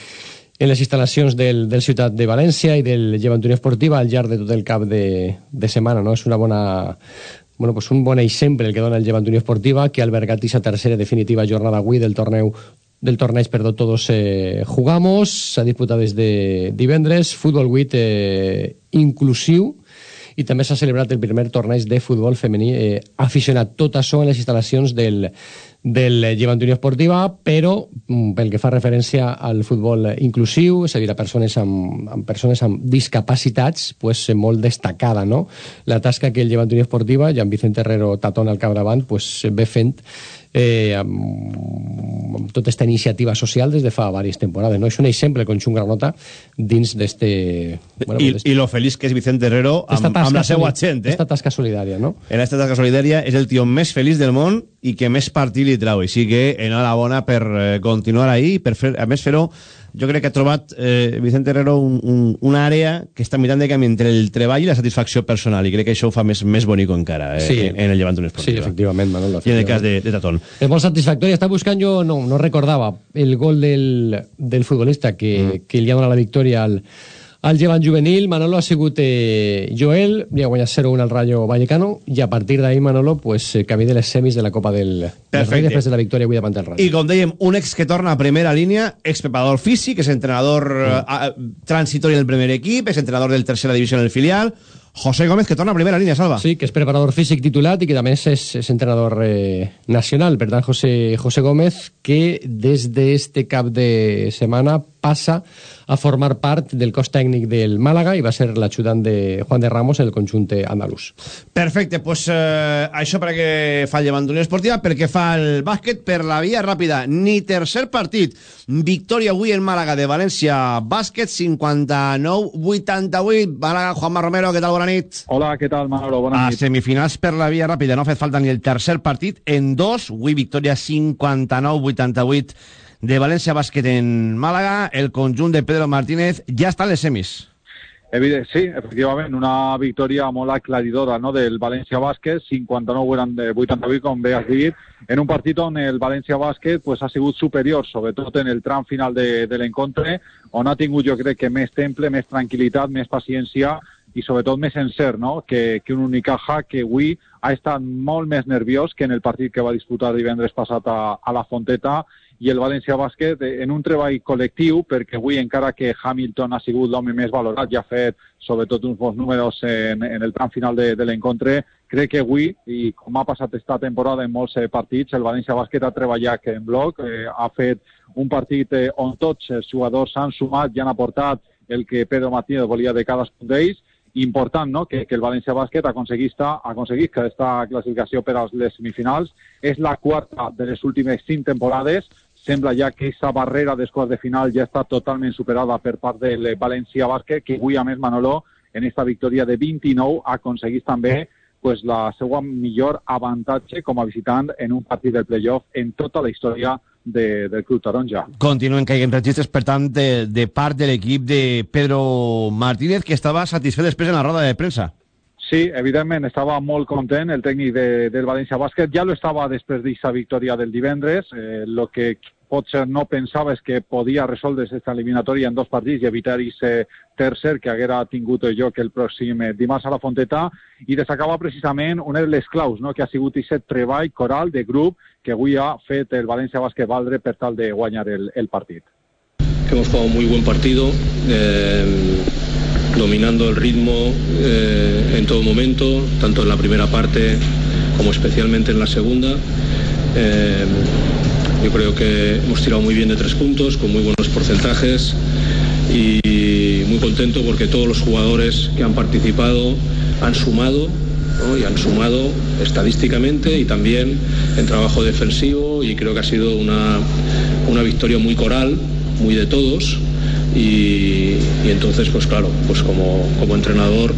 en les instal·lacions del, del Ciutat de València i del Llevantúria Esportiva al llarg de tot el cap de, de setmana. No? És una bona, bueno, pues un bon exemple el que dona el Llevantúria Esportiva, que ha albergat aquesta tercera definitiva jornada avui del torneu del torneig, perdó, todos eh, jugamos, s'ha disputat des de divendres, Futbol 8 eh, inclusiu, i també s'ha celebrat el primer torneig de futbol femení eh, aficionat. Tot això en les instal·lacions del, del Llevant Esportiva, però mm, pel que fa referència al futbol inclusiu, és a dir, a persones amb, amb persones amb discapacitats, pues, molt destacada, no? La tasca que el Llevant Esportiva, i amb Vicente Herrero Tatón al capdavant, pues, ve fent eh, amb, amb tota aquesta iniciativa social des de fa diverses temporades. No? És un exemple con Xun Granota dins d'este... Bueno, I, I lo feliç que és Vicente Herrero amb, amb la seva gent. Eh? Esta tasca solidària, no? En esta tasca solidària és el tio més feliç del món i que més partit li trau. Així que enhorabona per eh, continuar ahí per fer, a més fer-ho jo crec que ha trobat eh, Vicente Herrero un, un, una àrea que està mirant de camí entre el treball i la satisfacció personal i crec que això ho fa més, més bonic encara eh, sí. en, en el Llevant Esportiva. Sí, efectivament, Manolo. I en el cas de, de Tatón. És molt satisfactori. Està buscant jo, no, no recordava el gol del, del futbolista que, mm. que li ha donat la victòria al, al llevant juvenil, Manolo ha sigut eh, Joel, li ha guanyat 0-1 al Rayo Vallecano, i a partir d'ahir, Manolo, pues, eh, camí de les semis de la Copa del, del Rei després de la victòria avui davant del Rayo. I com dèiem, un ex que torna a primera línia, expreparador físic, és entrenador mm. eh, transitori del primer equip, és entrenador del tercera divisió en el filial, José Gómez, que torna a primera línia, Salva. Sí, que és preparador físic titulat i que també és, és entrenador eh, nacional. Per tant, José, José Gómez, que des d'este cap de setmana passa a formar part del cos tècnic del Màlaga i va ser l'ajudant de Juan de Ramos en el conjunt andalús. Perfecte, pues eh, això perquè fa el Llevant d'Unió Esportiva, perquè fa el bàsquet per la via ràpida. Ni tercer partit. Victòria avui en Màlaga de València Bàsquet, 59-88. Màlaga, Juanma Romero, què tal? Bona nit. Hola, què tal, Manolo? Bona nit. A semifinals per la via ràpida. No ha fet falta ni el tercer partit en dos. Avui victòria 59-88 de València Bàsquet en Màlaga, el conjunt de Pedro Martínez ja està en les semis. Sí, efectivament, una victòria molt aclaridora no, del València Bàsquet, 59-88, com bé has dit, en un partit on el València Bàsquet pues, ha sigut superior, sobretot en el tram final de, de l'encontre, on ha tingut, jo crec, que més temple, més tranquil·litat, més paciència i sobretot més encert no? que, que un Unicaja que avui ha estat molt més nerviós que en el partit que va disputar divendres passat a, a la Fonteta i el València Bàsquet en un treball col·lectiu, perquè avui, encara que Hamilton ha sigut l'home més valorat i ha fet sobretot uns bons números en, en el tram final de, de l'encontre, crec que avui, i com ha passat esta temporada en molts eh, partits, el València Bàsquet ha treballat en bloc, eh, ha fet un partit eh, on tots els jugadors s'han sumat i han aportat el que Pedro Martínez volia de cadascun d'ells, important no? que, que el València Bàsquet aconseguista, aconseguís que aquesta classificació per a les semifinals és la quarta de les últimes cinc temporades sembla ja que aquesta barrera dels quarts de final ja està totalment superada per part del València Bàsquet, que avui, a més, Manolo, en aquesta victòria de 29, aconseguís també pues, la seva millor avantatge com a visitant en un partit del playoff en tota la història de, del Club Taronja. Continuen caient registres, per tant, de, de part de l'equip de Pedro Martínez, que estava satisfet després en la roda de premsa. Sí, evidentment, estava molt content el tècnic de, del València Bàsquet. Ja lo estava després d'aquesta victòria del divendres. Eh, lo que potser no pensava és que podia resoldre aquesta eliminatòria en dos partits i evitar aquest tercer que haguera tingut lloc el pròxim dimarts a la Fonteta i destacava precisament una de les claus, no? que ha sigut aquest treball coral de grup que avui ha fet el València Bàsquet Valdre per tal de guanyar el, el partit. Hemos jugado un muy buen partido. Eh dominando el ritmo eh, en todo momento, tanto en la primera parte como especialmente en la segunda. Eh, yo creo que hemos tirado muy bien de tres puntos, con muy buenos porcentajes y muy contento porque todos los jugadores que han participado han sumado y han sumado estadísticamente y también en trabajo defensivo y creo que ha sido una, una victoria muy coral, muy de todos y, y entonces pues claro, pues como, como entrenador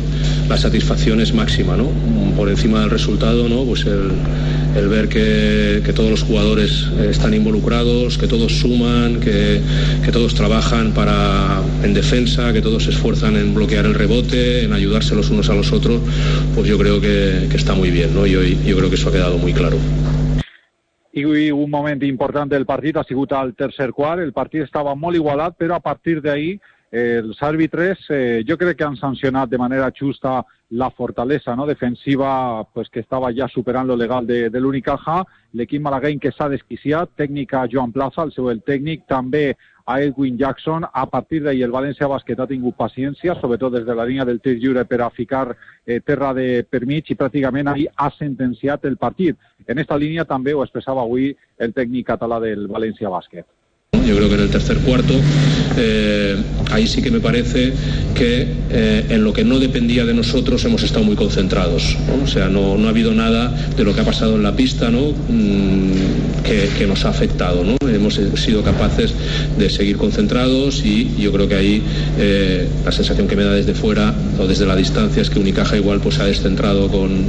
la satisfacción es máxima, ¿no? Por encima del resultado, ¿no? Pues el, el ver que, que, todos los jugadores están involucrados, que todos suman, que, que, todos trabajan para, en defensa, que todos se esfuerzan en bloquear el rebote, en ayudarse los unos a los otros, pues yo creo que, que está muy bien, ¿no? Yo, yo creo que eso ha quedado muy claro. I un moment important del partit ha sigut al tercer quart. El partit estava molt igualat, però a partir d'ahir eh, els àrbitres eh, jo crec que han sancionat de manera justa la fortalesa no, defensiva pues, que estava ja superant lo legal de, de l'Unicaja, l'equip malagueny que s'ha desquiciat, tècnica Joan Plaza, el seu el tècnic, també a Edwin Jackson. A partir d'ahir el València Bàsquet ha tingut paciència, sobretot des de la línia del tir lliure per a ficar eh, terra de per mig i pràcticament ahir ha sentenciat el partit. En esta línia també ho expressava avui el tècnic català del València Bàsquet. Yo creo que en el tercer cuarto, eh, ahí sí que me parece que eh, en lo que no dependía de nosotros hemos estado muy concentrados. ¿no? O sea, no, no, ha habido nada de lo que ha pasado en la pista ¿no? mm, que, nos ha afectado. ¿no? Hemos sido capaces de seguir concentrados y yo creo que ahí eh, la sensación que me da desde fuera o desde la distancia es que Unicaja igual pues, ha descentrado con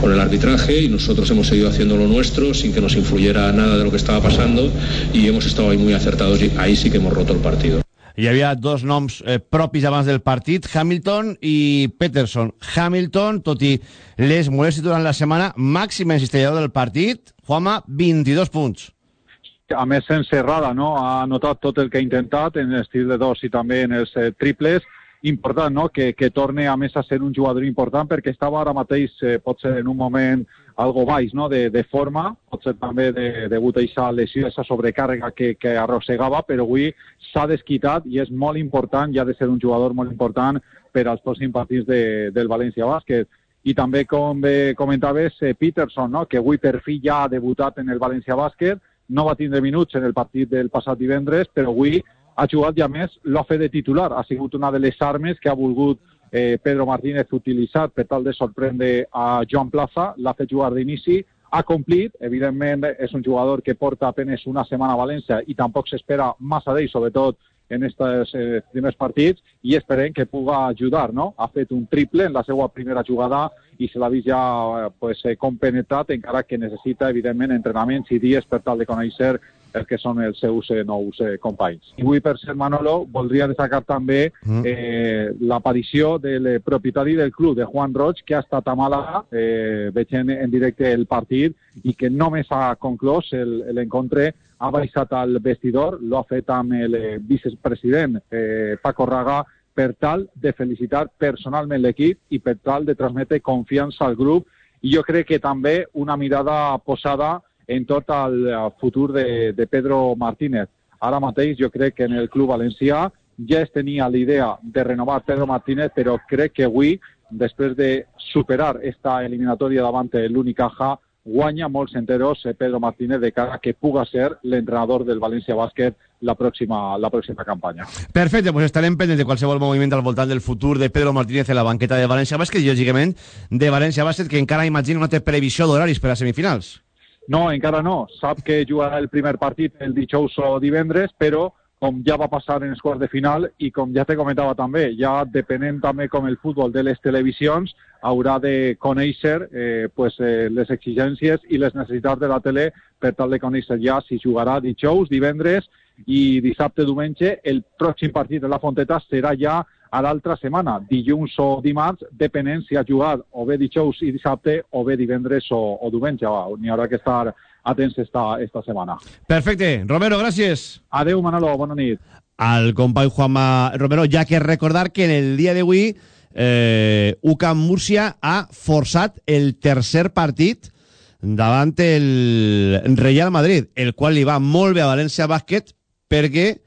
con el arbitraje y nosotros hemos seguido haciendo lo nuestro sin que nos influyera nada de lo que estaba pasando y hemos estado ahí muy acertados y ahí sí que hemos roto el partido. Hi havia dos noms eh, propis abans del partit, Hamilton i Peterson. Hamilton, tot i les molèsties durant la setmana, màxim encistellador del partit, Juanma, 22 punts. A més, sense errada, no? Ha anotat tot el que ha intentat en estil de dos i també en els eh, triples, important no? que, que torne a més a ser un jugador important perquè estava ara mateix, eh, pot ser en un moment algo baix no? de, de forma, pot ser també de, degut a aquesta lesió, aquesta sobrecàrrega que, que arrossegava, però avui s'ha desquitat i és molt important, ja ha de ser un jugador molt important per als pròxims partits de, del València Bàsquet. I també, com bé comentaves, eh, Peterson, no? que avui per fi ja ha debutat en el València Bàsquet, no va tindre minuts en el partit del passat divendres, però avui ha jugat i a més l'ha fet de titular. Ha sigut una de les armes que ha volgut eh, Pedro Martínez utilitzar per tal de sorprendre a Joan Plaza, l'ha fet jugar d'inici, ha complit, evidentment és un jugador que porta apenas una setmana a València i tampoc s'espera massa d'ell, sobretot en aquests eh, primers partits, i esperem que puga ajudar, no? Ha fet un triple en la seva primera jugada i se l'ha vist ja eh, pues, eh, compenetrat, encara que necessita, evidentment, entrenaments i dies per tal de conèixer el que són els seus eh, nous eh, companys. I avui, per ser Manolo, voldria destacar també mm. eh, l'aparició del propietari del club, de Juan Roig, que ha estat a Màlaga, eh, veient en directe el partit i que només ha conclòs l'encontre, ha baixat al vestidor, l'ha fet amb el eh, vicepresident eh, Paco Raga, per tal de felicitar personalment l'equip i per tal de transmetre confiança al grup i jo crec que també una mirada posada en tot el futur de, de Pedro Martínez. Ara mateix jo crec que en el club valencià ja es tenia l'idea de renovar Pedro Martínez, però crec que avui, després de superar esta eliminatòria davant l'Unicaja, guanya molts enteros Pedro Martínez de cara que puga ser l'entrenador del València Bàsquet la pròxima, la pròxima campanya. Perfecte, pues estarem pendents de qualsevol moviment al voltant del futur de Pedro Martínez en la banqueta de València Bàsquet i, lògicament, de València Bàsquet, que encara imagino no té previsió d'horaris per a semifinals. No, encara no. Sap que jugarà el primer partit el dijous o divendres, però com ja va passar en els quarts de final i com ja te comentava també, ja depenent també com el futbol de les televisions, haurà de conèixer eh, pues, eh, les exigències i les necessitats de la tele per tal de conèixer ja si jugarà dijous, divendres i dissabte, diumenge. El pròxim partit de la Fonteta serà ja a l'altra setmana, dilluns o dimarts, depenent si ha jugat o bé dijous i dissabte o bé divendres o, o diumenge. N'hi haurà que estar atents esta, esta setmana. Perfecte. Romero, gràcies. Adeu, Manolo. Bona nit. Al company Juanma Romero, ja que recordar que en el dia d'avui eh, UCAM Múrcia ha forçat el tercer partit davant el Real Madrid, el qual li va molt bé a València Bàsquet perquè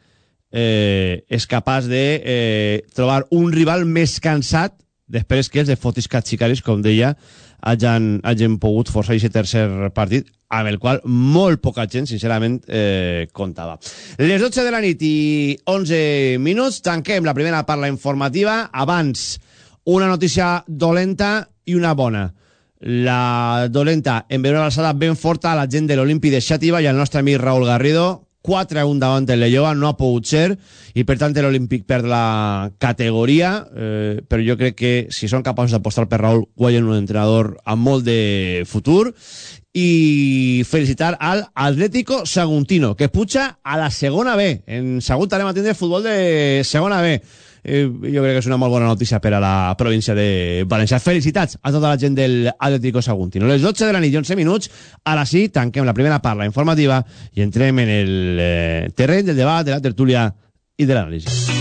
eh, és capaç de eh, trobar un rival més cansat després que els de Fotis Cachicaris, com deia, hagin, hagin pogut forçar aquest tercer partit, amb el qual molt poca gent, sincerament, eh, comptava. Les 12 de la nit i 11 minuts, tanquem la primera parla informativa. Abans, una notícia dolenta i una bona. La dolenta, en veure l'alçada ben forta a la gent de l'Olimpi de Xàtiva i al nostre amic Raúl Garrido, 4 a 1 davant el Leioa, no ha pogut ser, i per tant l'Olímpic perd la categoria, eh, però jo crec que si són capaços d'apostar per Raúl, guanyen un entrenador amb molt de futur, i felicitar al Atlético Saguntino, que puja a la segona B. En Sagunt anem a tindre futbol de segona B. Eh, jo crec que és una molt bona notícia per a la província de València. Felicitats a tota la gent del Atlético Saguntino. Les 12 de la nit i 11 minuts, ara sí, tanquem la primera part, la informativa, i entrem en el eh, terreny del debat, de la tertúlia i de l'anàlisi.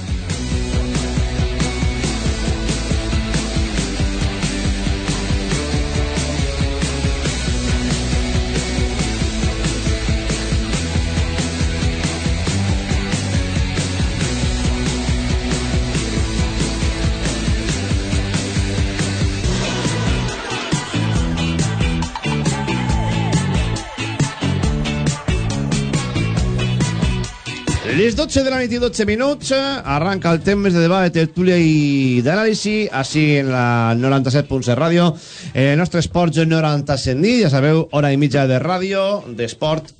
Les 12 de la nit i 12 minuts arranca el temps de debat, de tertúlia i d'anàlisi així en la 97.7 ràdio el nostre esports 97 nit ja sabeu, hora i mitja de ràdio d'esport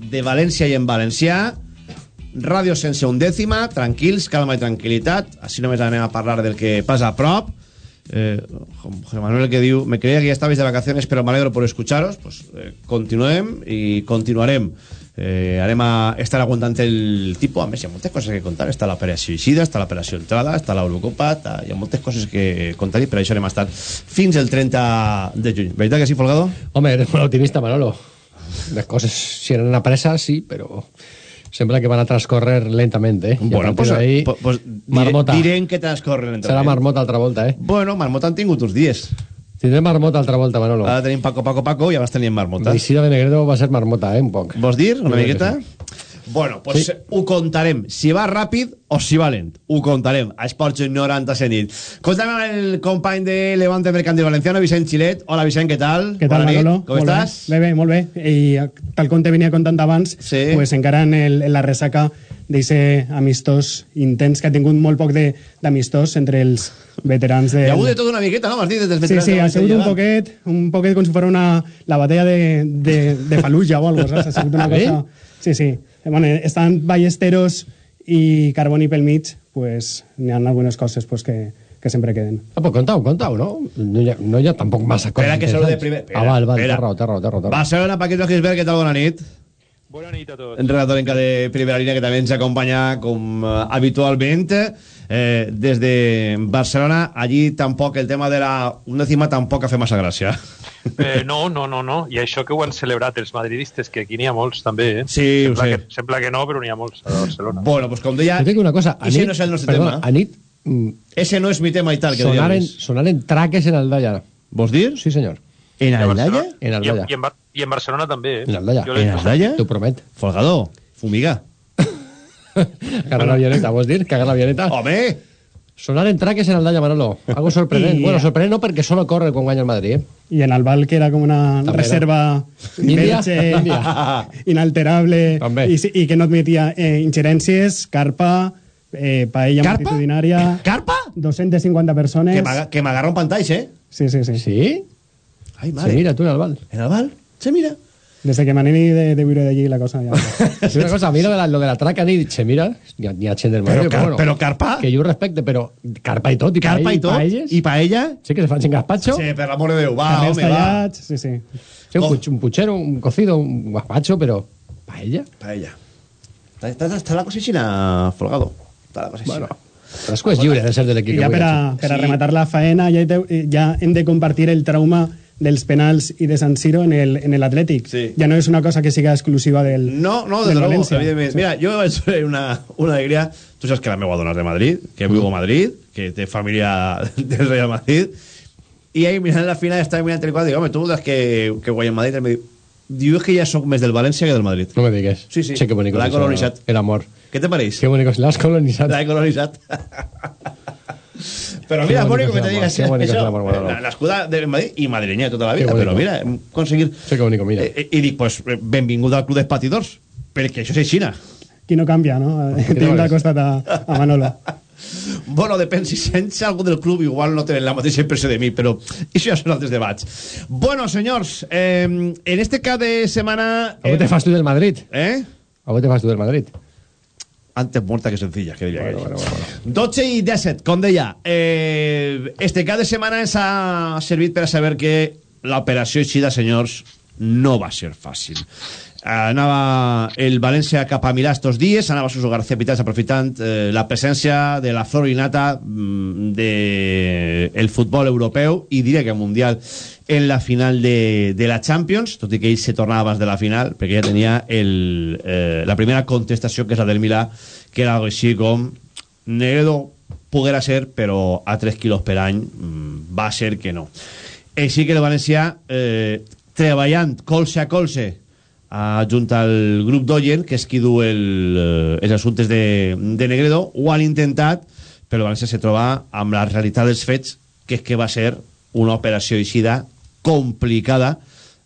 de València i en valencià ràdio sense un dècima, tranquils, calma i tranquil·litat així només anem a parlar del que passa a prop. Eh, José Manuel que diu me creía que ya estabais de vacaciones pero me alegro por escucharos pues eh, continuem i continuarem eh, anem a estar aguantant el tipus a més hi ha moltes coses que contar està l'operació Eixida, està l'operació Entrada està l'Eurocopa, hi ha moltes coses que contar i per això anem a estar fins el 30 de juny veritat que sí, Folgado? Home, eres molt optimista, Manolo. Les coses, si eren a pressa, sí, però sembla que van a transcorrer lentamente, eh? I bueno, pues, d'ahí, pues, pues marmota. direm que transcorren entre Serà marmota altra volta, eh? bueno, marmota han tingut uns dies Tindrem marmota altra volta, Manolo. ara tenim Paco, Paco, Paco i abans teníem marmota L'Eixida de Negredo va ser marmota, eh? Un poc. Vols dir, una miqueta? que Bueno, pues Sí. ho contarem. Si va ràpid o si va lent. Ho contarem a Esports 97 nit. Contem amb el company de Levante Mercantil Valenciano, Vicent Xilet. Hola, Vicent, què tal? Què tal. Manolo? Com Molt estàs? Bé. bé, bé, molt bé. I eh, tal com te venia contant abans, Sí. pues encara en, el, en la ressaca d'aquest amistós intens que ha tingut molt poc de- d'amistós entre els veterans de... Hi ha hagut de tot una miqueta, no? Des dels Sí, veterans sí, ha sigut un poquet, un poquet com si fos una, la batalla de, de, de Fallujah o algo, saps? Ha sigut una Ah, cosa... Sí, sí. Bueno, estan ballesteros i Carboni pel mig, pues n'hi ha algunes coses pues, que, que sempre queden. Ah, pues contau, contau, no? No hi ha, no hi ha tampoc massa coses. Espera, que solo de interessants. primer- Ah, val, val, espera. té raó, té raó, té raó. té raó. Barcelona, Paquito Gisbert, què tal? Bona nit. Bona nit a tots. En relator enca de primera línia que també ens acompanya com eh, habitualment eh, des de Barcelona allí tampoc el tema de la undècima tampoc ha fet massa gràcia Eh, no, no, no, no. I això que ho han celebrat els madridistes, que aquí n'hi ha molts també, eh? Sí, sembla sé. Que, sembla que no, però n'hi ha molts a Barcelona. bueno, pues com deia Jo dic una cosa, a ese nit, no és el nostre perdona, tema a nit mm, ese no és mi tema i tal que sonaren, sonaren traques en Aldaya. ¿Vos dir? Sí, senyor. en I a Aldaya? Barcelona- En I, Aldaya. i, en, Bar- I en Barcelona també, eh? En Aldaya. Jo l'he en. Aldaya? T'ho promet. Folgado, fumiga Cagar la avioneta, vols dir? Cagar la avioneta. home Sonaren traques en Aldaya, Manolo. Algo sorprenent. I- Bueno, sorprenent no, perquè solo corre quan guanya el Madrid, eh? I en el Val, que era com una També, reserva Índia? verge, inalterable També. i, sí- i que no admetia eh, ingerències, carpa, eh, paella Carpa? multitudinària... Carpa? 250 persones... que m'aga- que m'agarra un pantalls, eh? Sí, sí, sí. Sí? ai mare mira, tu en el Val. en el Se mira Des de que m'aneni de, de viure d'allí la cosa ja... Sí, una cosa, a mí lo de la, lo de la traca ni se mira, ni a, ni a gent del Però car- però carpa? Que jo ho respecte, però carpa i tot, i carpa paella, i tot paelles. i paella Sí, que se facin gazpacho. sí, per l'amor de Déu va, home, va sí, sí. Sí, un, puch- un puchero, un cocido, un gazpacho, però paella. paella està, està, està la cosa aixina Folgado està la cosa aixina Bueno, Cadascú és lliure de ser de l'equip I ja per a, per a Sí. rematar la faena ja, de, ja hem de compartir el trauma dels penals i de San Siro en el- en l'Atlètic. Sí. Ja no és una cosa que siga exclusiva del, No, no, de luego, València. evidentment. Mira, yo es una, una alegría. Tú sabes que la meva dona és de Madrid, que viu a Madrid, que té família del Real Madrid, i ahir mirant la final estava mirant el quadre i dic, home, tu vols que, que el Madrid? I em diu, diu que ja sóc més del València que del Madrid. No me digues. Sí, sí. Sí, que bonico. L'ha eso, colonizat. El amor. Què te pareix? Qué bonito. L'has colonizat. L'ha colonizat. Qué mira, bonito que es te digas qué bonito es el això, amor, Manolo. la- l'escuda de Madrid i madrileña tota la vida, Qué però mira, hem aconseguit... Sí, que bonico, mira. Eh, I dic, pues, benvingut al Club dels Patidors, perquè això és Xina. Qui no canvia, no? Tenim al costat a, a Manolo. Bueno, depèn, si sents algú del club igual no tenen la mateixa impressió de mi, però això ja són altres debats. Bueno, senyors, eh, en este cap de setmana... ¿A vos te fas tú del Madrid? Eh? ¿A vos te fas tú del Madrid? Antes muerta que sencilla, que diria bueno, bueno, bueno. 12 i 17, com deia. Eh, este cap de setmana ens ha servit per a saber que l'operació Eixida, senyors, no va ser fàcil. Anava el València cap a mirar estos dies, anava Suso García Pitas aprofitant eh, la presència de la florinata mm, de el futbol europeu i diria que mundial en la final de, de la Champions, tot i que ell se tornava abans de la final, perquè ja tenia el, eh, la primera contestació, que és la del Milà, que era així com Negredo poguera ser, però a 3 quilos per any mm, va ser que no. Així que el València, eh, treballant colze a colze a, junt al grup d'Oyen, que és qui du el, eh, els assumptes de, de Negredo, ho han intentat, però València se troba amb la realitat dels fets, que és que va ser una operació eixida complicada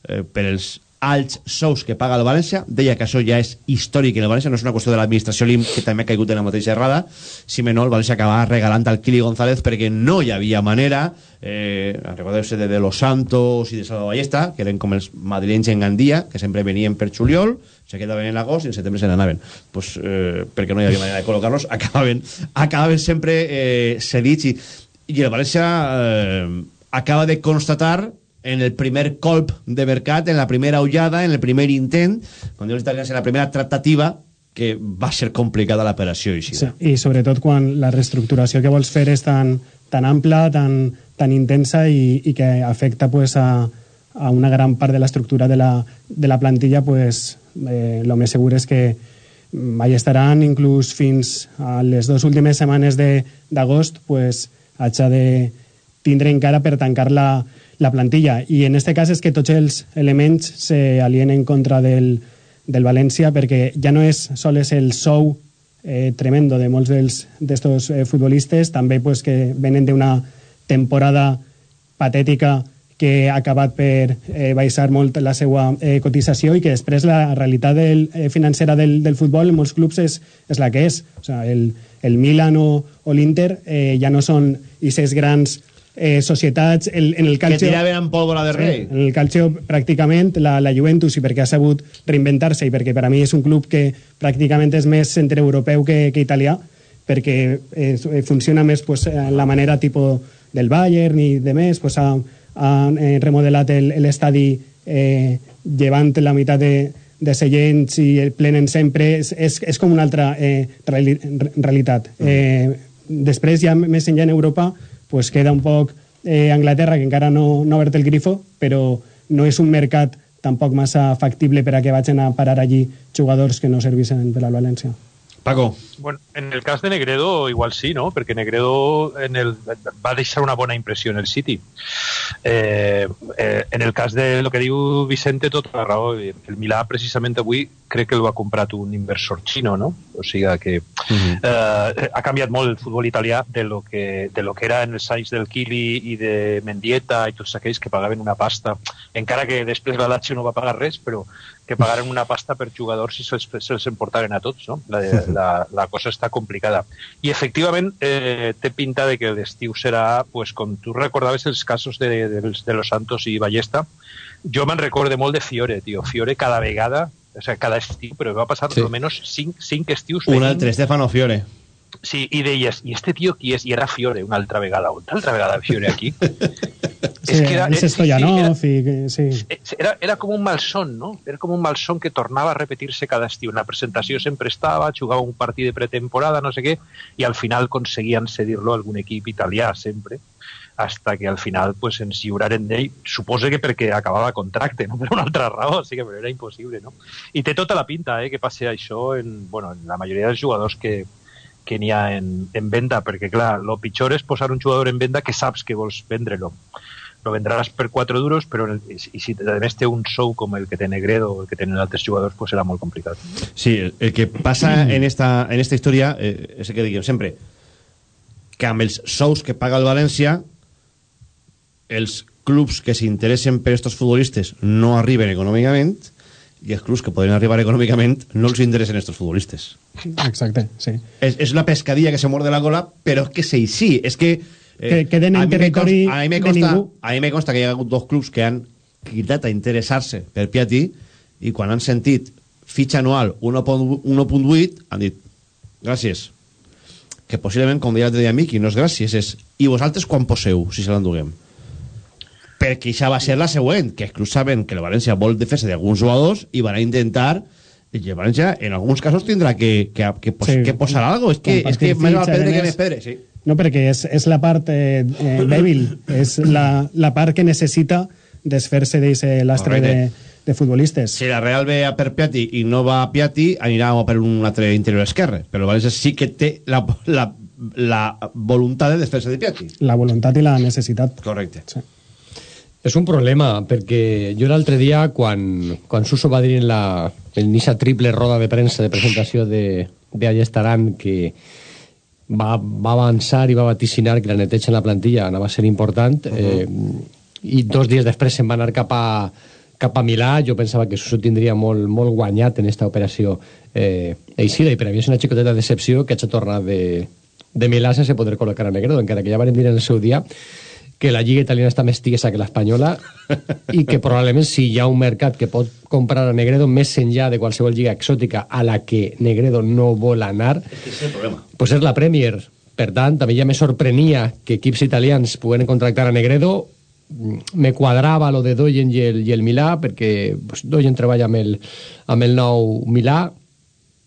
eh, per els alts sous que paga el València. Deia que això ja és històric en el València, no és una qüestió de l'administració LIM, que també ha caigut en la mateixa errada, si menys el València acabava regalant al Kili González perquè no hi havia manera, eh, recordeu-se de, de Los Santos i de Salva Ballesta, que eren com els madrilenys en Gandia, que sempre venien per juliol, se quedaven en l'agost i en setembre se n'anaven. Pues, eh, perquè no hi havia manera de col·locar-los, acabaven, acabaven sempre eh, cedits i, i el València eh, acaba de constatar en el primer colp de mercat, en la primera ullada, en el primer intent, quan dius italians, en la primera tractativa, que va ser complicada l'operació. Sí, I sobretot quan la reestructuració que vols fer és tan, tan ampla, tan, tan intensa i, i que afecta pues, a, a una gran part de l'estructura de, la, de la plantilla, pues, eh, lo més segur és que mai estaran inclús fins a les dues últimes setmanes d'agost pues, haig de tindre encara per tancar la, la plantilla. I en este cas és que tots els elements se alienen contra del, del València perquè ja no és sols el sou eh, tremendo de molts d'estos eh, futbolistes, també pues, que venen d'una temporada patètica que ha acabat per eh, baixar molt la seva eh, cotització i que després la realitat del, eh, financera del, del futbol en molts clubs és, és la que és. O sea, el, el Milan o, o l'Inter eh, ja no són aquestes grans eh, societats el, en el calcio... Que tiraven amb pólvora de rei. Sí, en el calcio pràcticament la, la Juventus i perquè ha sabut reinventar-se i perquè per a mi és un club que pràcticament és més centreeuropeu que, que italià perquè eh, funciona més pues, en la manera tipus del Bayern i de més, pues, ha, ha eh, remodelat l'estadi eh, llevant la meitat de, de seients i el plenen sempre, és, és, és com una altra eh, reali realitat. Eh, després, ja més enllà en Europa, pues queda un poc eh, Anglaterra, que encara no, no ha obert el grifo, però no és un mercat tampoc massa factible per a que vagin a parar allí jugadors que no servissen per al València. Paco. Bueno, en el cas de Negredo igual sí, no? Perquè Negredo en el, va deixar una bona impressió en el City. Eh, eh, en el cas de lo que diu Vicente, tota la raó. El Milà, precisament avui, crec que el va comprar un inversor xino, no? O sigui que uh -huh. eh, ha canviat molt el futbol italià de lo que, de lo que era en els anys del Kili i de Mendieta i tots aquells que pagaven una pasta, encara que després la Lazio no va pagar res, però que pagaren una pasta per jugadors i se'ls se emportaren a tots, no? La, la, la cosa està complicada. I efectivament eh, té pinta de que l'estiu serà, pues, com tu recordaves els casos de, de, de Los Santos i Ballesta, jo me'n recorde molt de Fiore, tio. Fiore cada vegada, o sea, cada estiu, però va passar sí. almenys cinc, cinc estius. Un altre, Stefano Fiore. Sí, i deies, i este tio qui és? I era Fiore, una altra vegada. Una altra vegada Fiore aquí. Sí, és que era, Stoyanov sí, era, i... Sí. Era, era com un malson, no? Era com un malson que tornava a repetir-se cada estiu. En la presentació sempre estava, jugava un partit de pretemporada, no sé què, i al final aconseguien cedir-lo a algun equip italià, sempre hasta que al final pues, ens lliuraren d'ell, suposo que perquè acabava contracte, no per una altra raó, sí que però era impossible, no? I té tota la pinta eh, que passi això en, bueno, en la majoria dels jugadors que, que n'hi ha en, en venda, perquè clar, lo pitjor és posar un jugador en venda que saps que vols vendre-lo. lo vendràs per 4 duros, però el, i si a més té un sou com el que té Negredo o el que tenen altres jugadors, pues serà molt complicat. Sí, el, el que passa en esta, en esta història eh, és el que diguem sempre, que amb els sous que paga el València, els clubs que s'interessen per estos futbolistes no arriben econòmicament i els clubs que poden arribar econòmicament no els interessen estos futbolistes. Exacte, sí. És, és una pescadilla que se morde la cola, però és que sí, sí, és que... Eh, que queden en territori consta, a mi me consta, ningú. A mi me consta que hi ha hagut dos clubs que han cridat a interessar-se per Piatti i quan han sentit fitxa anual 1.8 han dit gràcies que possiblement, com deia l'altre dia Miqui, no és gràcies, és i vosaltres quan poseu, si se l'enduguem? Perquè això va ser la següent, que clubs saben que el València vol defensa d'alguns jugadors i van a intentar i el València en alguns casos tindrà que, que, que, pos, sí, que posar algo és que, és que més val pedre que més pedre sí. no, perquè és, és la part eh, eh, dèbil és la, la part que necessita desfer-se d'aquest lastre de, de futbolistes. Si la Real ve a per Piatti i no va a Piatti, anirà a per un altre interior esquerre. Però el València sí que té la, la, la voluntat de desfer-se de Piatti. La voluntat i la necessitat. Correcte. Sí. És un problema, perquè jo l'altre dia, quan, quan Suso va dir en la en esa triple roda de premsa de presentació de, de Allestaran que va, va avançar i va vaticinar que la neteja en la plantilla anava a ser important, uh -huh. eh, i dos dies després se'n va anar cap a, cap a Milà, jo pensava que Suso tindria molt, molt guanyat en aquesta operació eh, Eixida, i per a mi és una xicoteta decepció que hagi tornat de, de Milà sense poder col·locar a Negredo, encara que ja van dir en el seu dia que la lliga italiana està més tiesa que l'espanyola i que probablement si hi ha un mercat que pot comprar a Negredo més enllà de qualsevol lliga exòtica a la que Negredo no vol anar és el problema. pues és la Premier per tant, també ja me sorprenia que equips italians pogueren contractar a Negredo me quadrava lo de Doyen i el, i el Milà perquè pues, Doyen treballa amb el, amb el nou Milà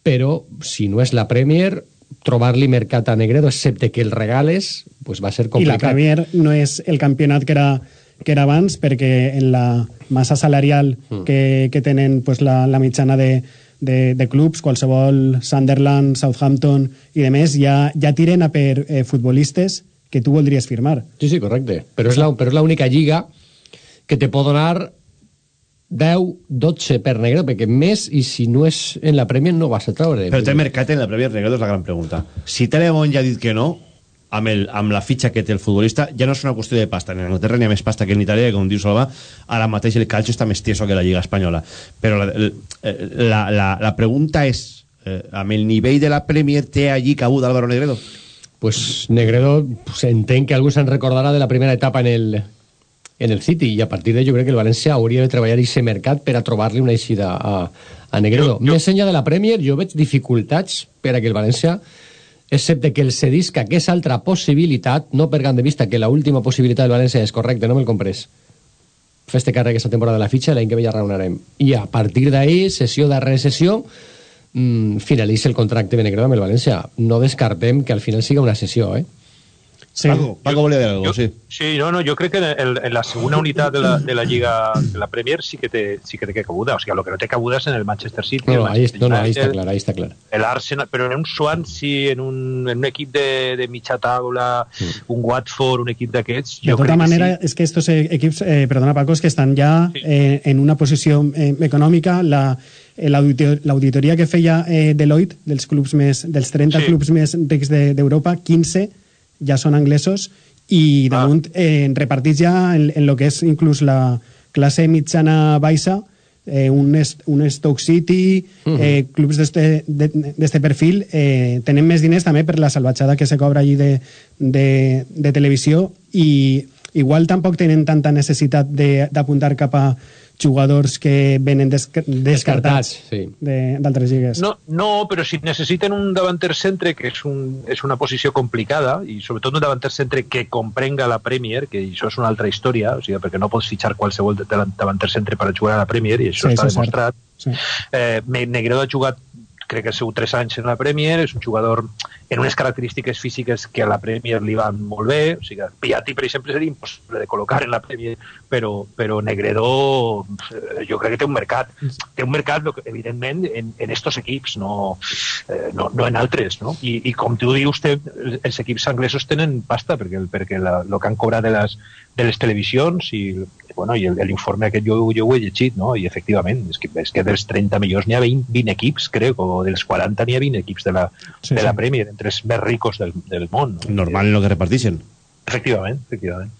però si no és la Premier trobar-li mercat a Negredo, excepte que el regales, pues va ser complicat. I la Premier no és el campionat que era, que era abans, perquè en la massa salarial mm. que, que tenen pues, la, la mitjana de, de, de clubs, qualsevol Sunderland, Southampton i de més, ja, ja tiren a per eh, futbolistes que tu voldries firmar. Sí, sí, correcte. Però és l'única lliga que te pot donar 10, 12 per Negredo, perquè més, i si no és en la Premier, no vas a treure. Però té mercat en la Premier Negredo, és la gran pregunta. Si Telemon ja ha dit que no, amb, el, amb la fitxa que té el futbolista, ja no és una qüestió de pasta. En Anglaterra n'hi ha més pasta que en Itàlia, com diu Salva, ara mateix el calcio està més tieso que la Lliga Espanyola. Però la, la, la, la pregunta és, eh, amb el nivell de la Premier, té allí cabut Álvaro Negredo? Pues Negredo, pues, entenc que algú se'n recordarà de la primera etapa en el, en el City i a partir de jo crec que el València hauria de treballar aquest mercat per a trobar-li una eixida a, a Negredo. Jo, jo... Més enllà de la Premier, jo veig dificultats per a que el València excepte que el cedisca, que és altra possibilitat, no perdant de vista que l'última possibilitat del València és correcte, no me'l comprés. Fes-te càrrec aquesta temporada de la fitxa, l'any que ve ja raonarem. I a partir d'ahir, sessió darrere sessió, mmm, finalitza el contracte de Negredo amb el València. No descartem que al final siga una sessió, eh? Sí. Paco, Paco volia dir algo, sí. Sí, no, no, jo crec que en, en la segona unitat de la, de la Lliga, de la Premier sí que té, sí que té cabuda, o sigui, lo que no té cabuda és en el Manchester City. No, el Manchester no, no, ahí està clar, ahí està clar. El Arsenal, però en un Swansea, en un, en un equip de, de mitja taula, mm. un Watford, un equip d'aquests... De tota manera, que sí. és que estos equips, eh, perdona Paco, és que estan ja sí. eh, en una posició eh, econòmica, la l'auditoria que feia eh, Deloitte dels clubs més dels 30 sí. clubs més rics d'Europa, de, 15 ja són anglesos i ah. damunt ah. eh, repartits ja en, en lo que és inclús la classe mitjana baixa eh, un, un Stoke City, uh -huh. eh, clubs d'este perfil, eh, tenen més diners també per la salvatjada que se cobra allí de, de, de televisió i igual tampoc tenen tanta necessitat d'apuntar cap a jugadors que venen des descartats, descartats sí. d'altres lligues. No, no, però si necessiten un davanter centre, que és, un, és una posició complicada, i sobretot un davanter centre que comprenga la Premier, que això és una altra història, o sigui, perquè no pots fitxar qualsevol davanter centre per a jugar a la Premier, i això sí, està demostrat. Sí. Eh, Negredo ha jugat crec que ha sigut 3 anys en la Premier, és un jugador en unes característiques físiques que a la Premier li van molt bé, o sigui, Piatti, per exemple, seria impossible de col·locar en la Premier, però, però Negredo eh, jo crec que té un mercat, té un mercat, evidentment, en, en estos equips, no, eh, no, no en altres, no? I, i com tu dius, té, els equips anglesos tenen pasta, perquè, perquè la, el que han cobrat de les, de les televisions i, bueno, i l'informe aquest jo, jo ho he llegit, no? I efectivament, és que, és que dels 30 milions n'hi ha 20, 20 equips, crec, o dels 40 n'hi ha 20 equips de la, sí, de la sí. Premier, entre els més ricos del, del món. No? Normal en lo que repartixen. Efectivament, efectivament.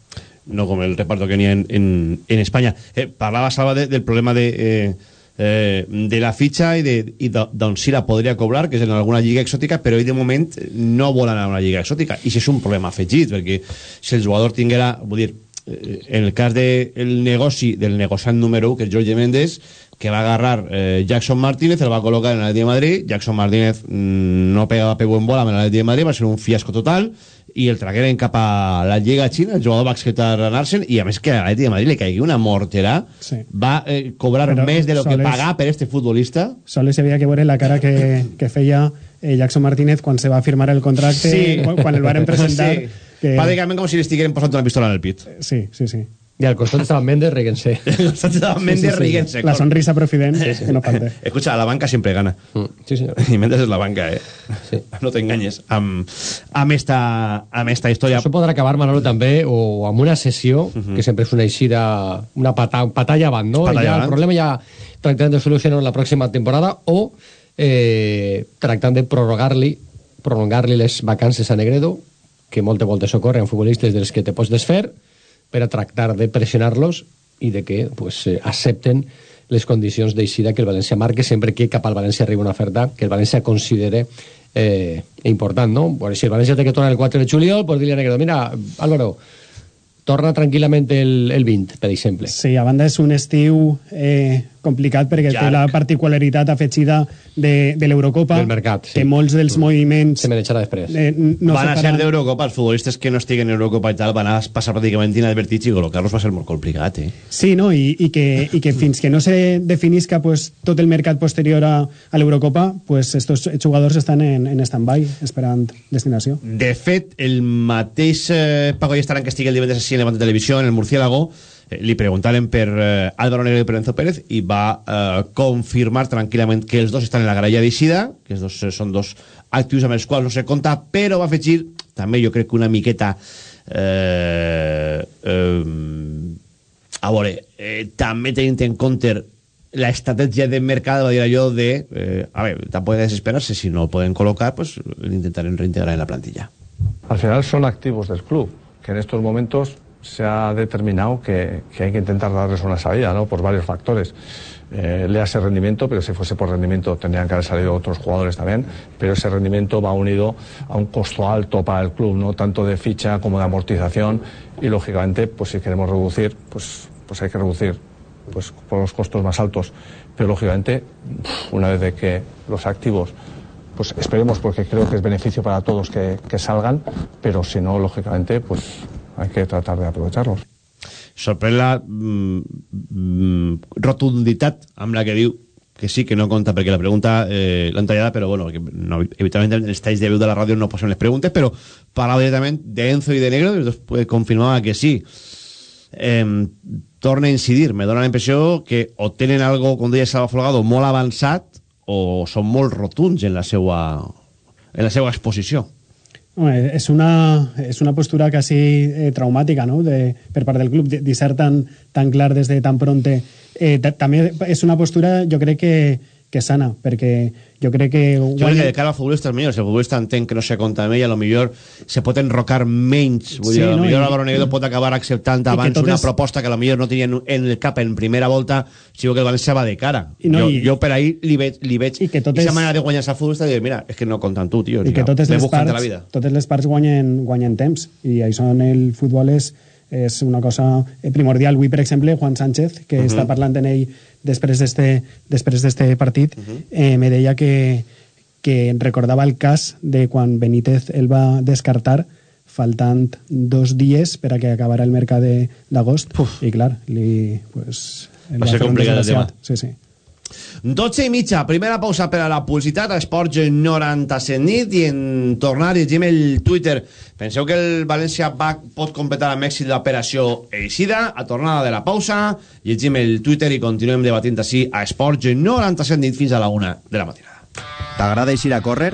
No com el reparto que n'hi ha en, en, en Espanya. Eh, parlava, Salva, de, del problema de... Eh, eh, de la fitxa i, d'on sí la podria cobrar, que és en alguna lliga exòtica, però ell de moment no vol anar a una lliga exòtica. I això és un problema afegit, perquè si el jugador tinguera, vull dir, en el cas de negoci del negociant número 1, que és Jorge Méndez, que va agarrar eh, Jackson Martínez, el va col·locar en l'Atleti de Madrid, Jackson Martínez mm, no pegava peu en bola amb l'Atleti de Madrid, va ser un fiasco total, i el tragueren cap a la Lliga Xina, el jugador va acceptar anar-se'n, i a més que a l'Atleti de Madrid li caigui una mortera, sí. va eh, cobrar Però més de lo soles, que pagar per este futbolista. Soles havia que veure la cara que, que feia eh, Jackson Martínez quan se va firmar el contracte, sí. quan el varen presentar... Sí que... Bàsicament com si li estigueren posant una pistola en el pit. Sí, sí, sí. I al costat estava Mendes, ríguense. al costat estava Mendes, sí, sí, sí. ríguense. La sonrisa profident, sí, sí. que no falte. Escucha, la banca siempre gana. Mm, sí, señor. Y Mendes es la banca, eh? Sí. No t'enganyes amb, amb, esta, amb esta història. Això podrà acabar, Manolo, també, o amb una sessió, uh -huh. que sempre és una eixida, una pata, patalla avant, no? Patalla ja, avant. El problema ja tractant de solucionar la pròxima temporada o eh, tractant de prorrogar-li prolongar-li les vacances a Negredo que moltes voltes ocorren futbolistes dels que te pots desfer per a tractar de pressionar-los i de que pues, eh, accepten les condicions d'eixida que el València marque sempre que cap al València arriba una oferta que el València considere eh, important, no? Bueno, si el València té que tornar el 4 de juliol, pues dir-li a Negredo, mira, Álvaro, torna tranquil·lament el, el 20, per exemple. Sí, a banda és un estiu eh, complicat perquè Llarg. té la particularitat afegida de, de l'Eurocopa. Del mercat, sí. Que molts dels mm. moviments... Se després. Eh, no van a ser d'Eurocopa, els futbolistes que no estiguen en Eurocopa i tal van a passar pràcticament inadvertits i col·locar-los va ser molt complicat, eh? Sí, no? I, i, que, i que fins que no se definisca pues, tot el mercat posterior a, a l'Eurocopa, pues, estos jugadors estan en, en stand-by esperant destinació. De fet, el mateix eh, Paco Estaran que estigui el divendres així en Levante Televisió, en el Murciélago, li preguntaren per eh, Álvaro Negro i per Enzo Pérez i va eh, confirmar tranquil·lament que els dos estan en la gralla d'Eixida, que els dos eh, són dos actius amb els quals no se compta, però va afegir, també jo crec que una miqueta eh, eh, a veure, eh, també tenint en compte la estratègia de mercat va dir allò de eh, a veure, tampoc de desesperar-se si no el poden col·locar, pues l'intentarem reintegrar en la plantilla. Al final son activos del club que en estos momentos se ha determinado que, que, hay que intentar darles una salida, ¿no? Por varios factores. Eh, le hace rendimiento, pero si fuese por rendimiento tendrían que haber salido otros jugadores también, pero ese rendimiento va unido a un costo alto para el club, no tanto de ficha como de amortización y lógicamente, pues si queremos reducir, pues, pues hay que reducir pues por los costos más altos, pero lógicamente una vez de que los activos pues esperemos porque creo que es beneficio para todos que, que salgan, pero si no, lógicamente, pues hay que tratar de aprovecharlos. Sorprèn la mm, mm, rotunditat amb la que diu que sí, que no compta, perquè la pregunta eh, l'han tallada, però bueno, que no, evidentment en els talls de veu de la ràdio no posen les preguntes, però parlava directament d'Enzo i de Negro, i pues, confirmava que sí. Eh, torna a incidir, me dona la impressió que o tenen algo, com deia Salva Folgado, molt avançat, o són molt rotuns en la seva, en la seva exposició. Home, és, una, és una postura quasi eh, traumàtica no? de, per part del club, de ser tan, tan clar des de tan pronte. Eh, també és una postura, jo crec que, que sana, perquè jo crec que... Jo crec que de cara al futbolista és millor, si el futbolista entén que no se compta amb ell, a lo millor se pot enrocar menys, vull sí, dir, a lo no, millor Álvaro Negredo pot acabar acceptant abans una és... proposta que a lo millor no tenia en el cap en primera volta, si que el València va de cara. I no, jo, i... jo per ahir li veig, li veig i que totes... aquesta manera de guanyar-se al futbolista i dir, mira, és que no compten tu, tio. I que totes les, parts, la vida. totes les parts guanyen, guanyen temps, i això en el futbol és, és una cosa primordial. Avui, per exemple, Juan Sánchez, que uh -huh. està parlant en ell després d'este partit, uh -huh. eh, me deia que, que recordava el cas de quan Benítez el va descartar faltant dos dies per a que acabara el mercat d'agost i clar, li, pues, va ser complicat el tema sí, sí. 12 i mitja, primera pausa per a la publicitat Esports 97 nit i en tornar llegim el Twitter. Penseu que el València va, pot completar amb èxit l'operació Eixida, a tornada de la pausa, llegim el Twitter i continuem debatint així a Esports 97 nit fins a la una de la matinada. T'agrada eixir a córrer?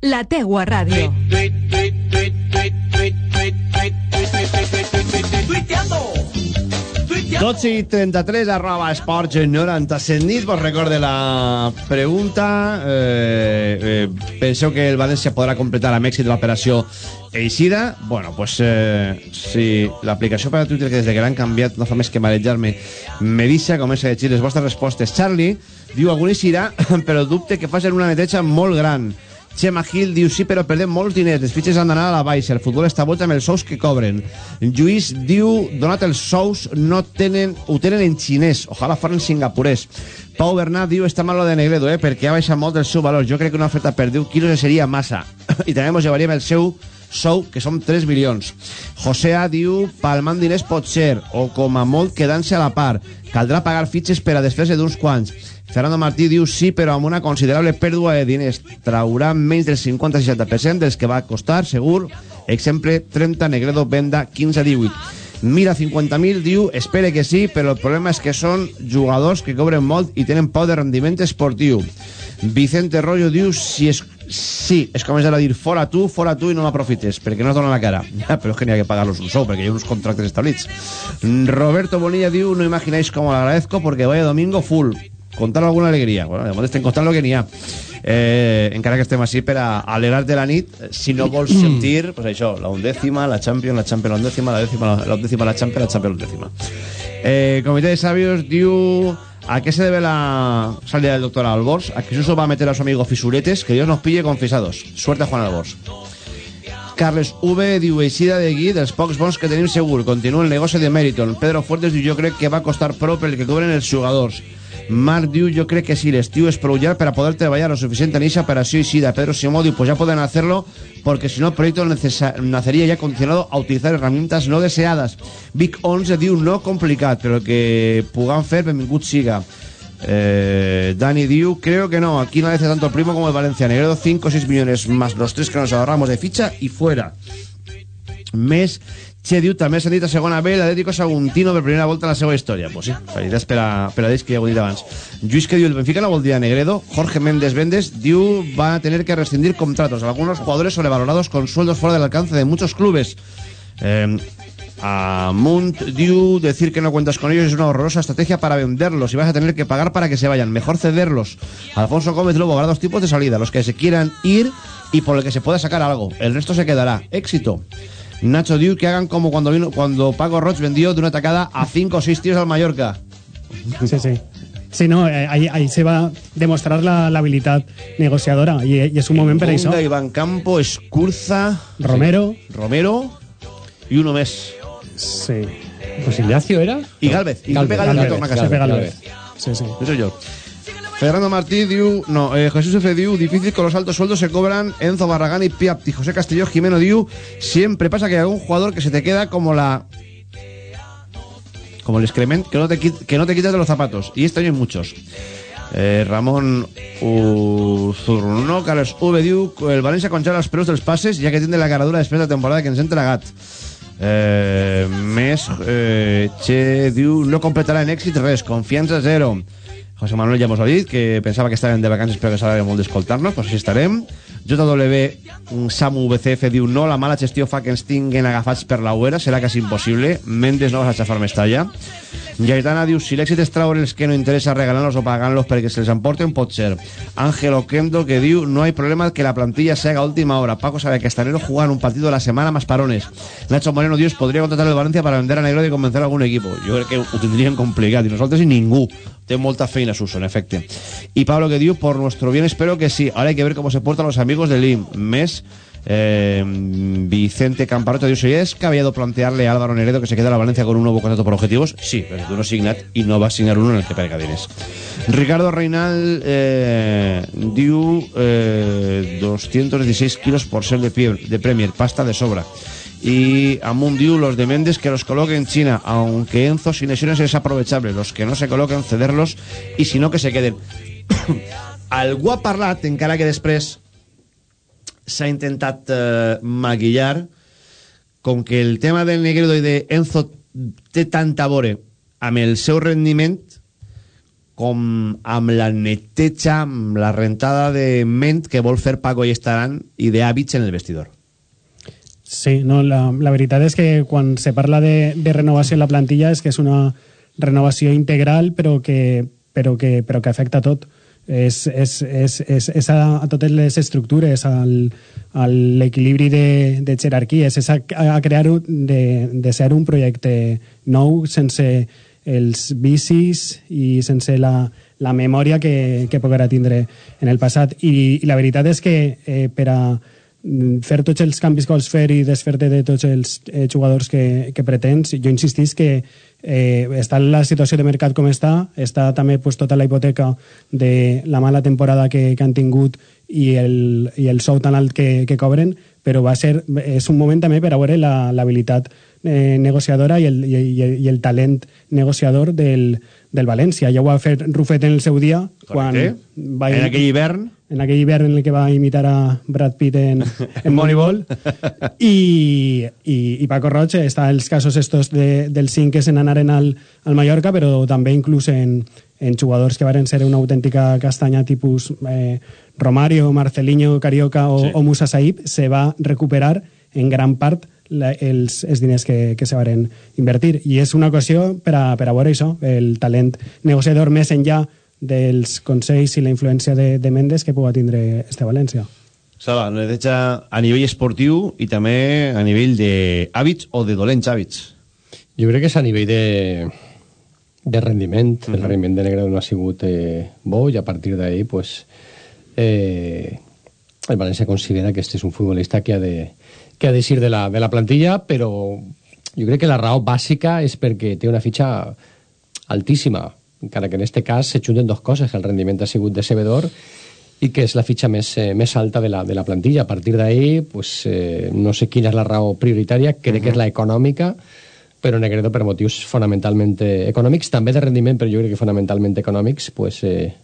la teua ràdio. Tuiteando. 12 i 33 arroba esports 97 nit vos recorde la pregunta. Eh, eh, penseu que el València podrà completar amb èxit l'operació Eixida bueno, pues eh, si l'aplicació per a Twitter que des que l'han canviat no fa més que marejar-me. Me deixa comença a llegir les vostres respostes. Charlie diu algun Eixirà però dubte que facin una neteja molt gran Xema Gil diu sí, però perdem molts diners, les fitxes han d'anar a la baixa, el futbol està boig amb els sous que cobren. Lluís diu, donat els sous, no tenen, ho tenen en xinès, ojalà foren singapurès. Pau Bernat diu, està mal lo de Negredo, eh, perquè ha baixat molt el seu valor. Jo crec que una oferta per 10 quilos seria massa. I també ens llevaríem el seu sou, que són 3 milions. José A diu, palmant diners pot ser, o com a molt quedant-se a la part. Caldrà pagar fitxes per a desfer d'uns quants. Fernando Martí diu sí, però amb una considerable pèrdua de diners. Traurà menys del 50-60% dels que va costar, segur. Exemple, 30, Negredo, venda 15-18. Mira 50.000 diu, espere que sí, però el problema és que són jugadors que cobren molt i tenen por de rendiment esportiu. Vicente Rollo diu, si es, sí, es comença a dir fora tu, fora tu i no m'aprofites, perquè no es dona la cara. Ja, però és que n'hi ha que pagar-los un sou, perquè hi ha uns contractes. Roberto Bonilla diu, no imagináis cómo lo agradezco porque vaya domingo full. Contar alguna alegria. Bueno, de moment estem contant el que n'hi ha. Eh, encara que estem així per a alegrar-te la nit, si no vols sentir, pues això, la undècima, la Champions, la Champions, la undècima, la dècima, la undècima, la Champions, la Champions, la undècima. Eh, Comitè de Sabios diu... ¿A qué se debe la salida del doctor Albors? A que Suso va a meter a su amigo Fisuretes, que Dios nos pille confesados. Suerte a Juan Albors. Carles V diu eixida de Gui dels pocs bons que tenim segur. Continua el negoci de Meriton. Pedro Fuertes diu jo crec que va costar prou pel que cobren els jugadors. Marc diu jo crec que sí, l'estiu és prou llarg per a poder treballar lo suficient en eixa operació eixida. Pedro Simó diu pues ya pueden hacerlo porque si no el proyecto nacería ya condicionado a utilizar herramientas no deseadas. Vic 11 diu no complicat, però que pugan fer benvingut siga. Eh, Dani diu, creo que no, aquí no hace tanto el primo como el Valencia. Negredo 5 o 6 millones más los 3 que nos ahorramos de ficha y fuera. Més, Che diu, també s'ha dit a segona B l'Atlético Saguntino per primera volta en la seva història. Pues sí, felicidades per a, per que ja ho he abans. Que diu, el Benfica no vol Negredo. Jorge Méndez Vendes diu, va a tener que rescindir contratos. Algunos jugadores sobrevalorados con sueldos fuera del alcance de muchos clubes. Eh, a Munt Diu, decir que no cuentas con ellos es una horrorosa estrategia para venderlos y vas a tener que pagar para que se vayan. Mejor cederlos. Alfonso Gómez Lobo habrá dos tipos de salida, los que se quieran ir y por el que se pueda sacar algo. El resto se quedará. Éxito. Nacho Diu, que hagan como cuando vino cuando Paco Roch vendió de una tacada a 5 o 6 tíos al Mallorca. Sí, sí. Sí, no, eh, ahí, ahí se va a demostrar la, la habilitat negociadora i, i és un moment per això. Iván Campo, Escurza, Romero. Romero y uno més. Sí. Pues Ignacio era. Y Galvez. Y Galvez, Galvez, Galvez. Galvez, Galvez. Sí, sí. Eso yo. Fernando Martí, Diu, no, eh, Jesús F. Diu, difícil con los altos sueldos se cobran Enzo Barragán y Piapti. José Castillo, Jimeno Diu, siempre pasa que hay algún jugador que se te queda como la... Como el excrement que no te, que no te quitas de los zapatos. Y este año hay muchos. Eh, Ramón Uzurno, Carlos V. Diu, el Valencia concha los pelos dels pases, ya que tiene la caradura després de temporada que ens entra gat. Eh, més, eh, Che diu, no completarà en èxit res, confiança zero. José Manuel ha dit que pensava que estàvem de vacances però que s'ha molt d'escoltar-nos, doncs així estarem. JW Samu BCF diu no, la mala gestió fa que ens tinguin agafats per la uera, serà quasi impossible. Mendes no vas a xafar més talla. Gaetana diu, si l'èxit és traure els que no interessa regalant-los o pagant-los perquè se les emporten, pot ser. Ángel Oquendo que diu, no hay problema que la plantilla se haga a última hora. Paco sabe que hasta enero juegan un partido a la semana más parones. Nacho Moreno, Dios, podria contratar el Valencia para vender a Negro y convencer a algun equipo. Jo crec que ho tindrien complicat, i nosaltres i ningú. Té molta feina, Suso, en efecte. Y Pablo que diu, por nuestro bien espero que sí. Ahora hay que ver cómo se portan los amigos del IM. Mes, eh, Vicente Camparoto diu, ¿sería descabellado plantearle a Álvaro Negredo que se quede a la Valencia con un nuevo contrato por objetivos? Sí, pero tú no signat y no va a signar uno en el que perca diners. Ricardo Reinal eh, diu eh, 216 kilos por ser de, pie, de Premier, pasta de sobra. Y Amun diu, los de Méndez que los coloque en China, aunque Enzo sin lesiones es aprovechable, los que no se coloquen cederlos y si no que se queden. Algú ha parlat, encara que després s'ha intentat eh, maquillar com que el tema del Negredo i de Enzo té tanta vore amb el seu rendiment com amb la neteja, amb la rentada de ment que vol fer Paco i Estaran i d'hàbits en el vestidor. Sí, no, la, la veritat és que quan se parla de, de renovació en la plantilla és que és una renovació integral però que, però que, però que afecta tot. És, és, és, és, és a, a totes les estructures, al, a l'equilibri de, de jerarquies, és a, a crear de, de ser un projecte nou sense els vicis i sense la, la memòria que, que poguera tindre en el passat. I, i la veritat és que eh, per a fer tots els canvis que vols fer i desfer-te de tots els eh, jugadors que, que pretens, jo insistís que eh, està la situació de mercat com està, està també pues, tota la hipoteca de la mala temporada que, que han tingut i el, i el sou tan alt que, que cobren, però va ser, és un moment també per a veure l'habilitat eh, negociadora i el, i, i, i el talent negociador del, del València. Ja ho va fer Rufet en el seu dia, quan va En aquell hivern. en aquell hivern en el que va imitar a Brad Pitt en, en Moneyball i, i, i Paco Roig està els casos estos de, del 5 que se n'anaren al, al Mallorca però també inclús en, en jugadors que varen ser una autèntica castanya tipus eh, Romario, Marcelinho, Carioca o, Sí. o Musa Saib se va recuperar en gran part la, els, els diners que, que se varen invertir i és una ocasió per a, per a veure això el talent negociador més enllà dels consells i la influència de, de Mendes que pugui tindre este València. Sala, neteja a nivell esportiu i també a nivell d'hàbits o de dolents hàbits. Jo crec que és a nivell de, de rendiment. Mm -hmm. El rendiment de Negredo no ha sigut eh, bo i a partir d'ahí pues, eh, el València considera que este és un futbolista que ha de, que ha d'eixir de, la, de la plantilla, però jo crec que la raó bàsica és perquè té una fitxa altíssima, encara que en este cas se junten dos coses, el rendiment ha sigut decebedor i que és la fitxa més, eh, més alta de la, de la plantilla. A partir d'ahí, pues, eh, no sé quina és la raó prioritària, crec uh -huh. que és la econòmica, però Negredo per motius fonamentalment eh, econòmics, també de rendiment, però jo crec que fonamentalment econòmics, pues eh,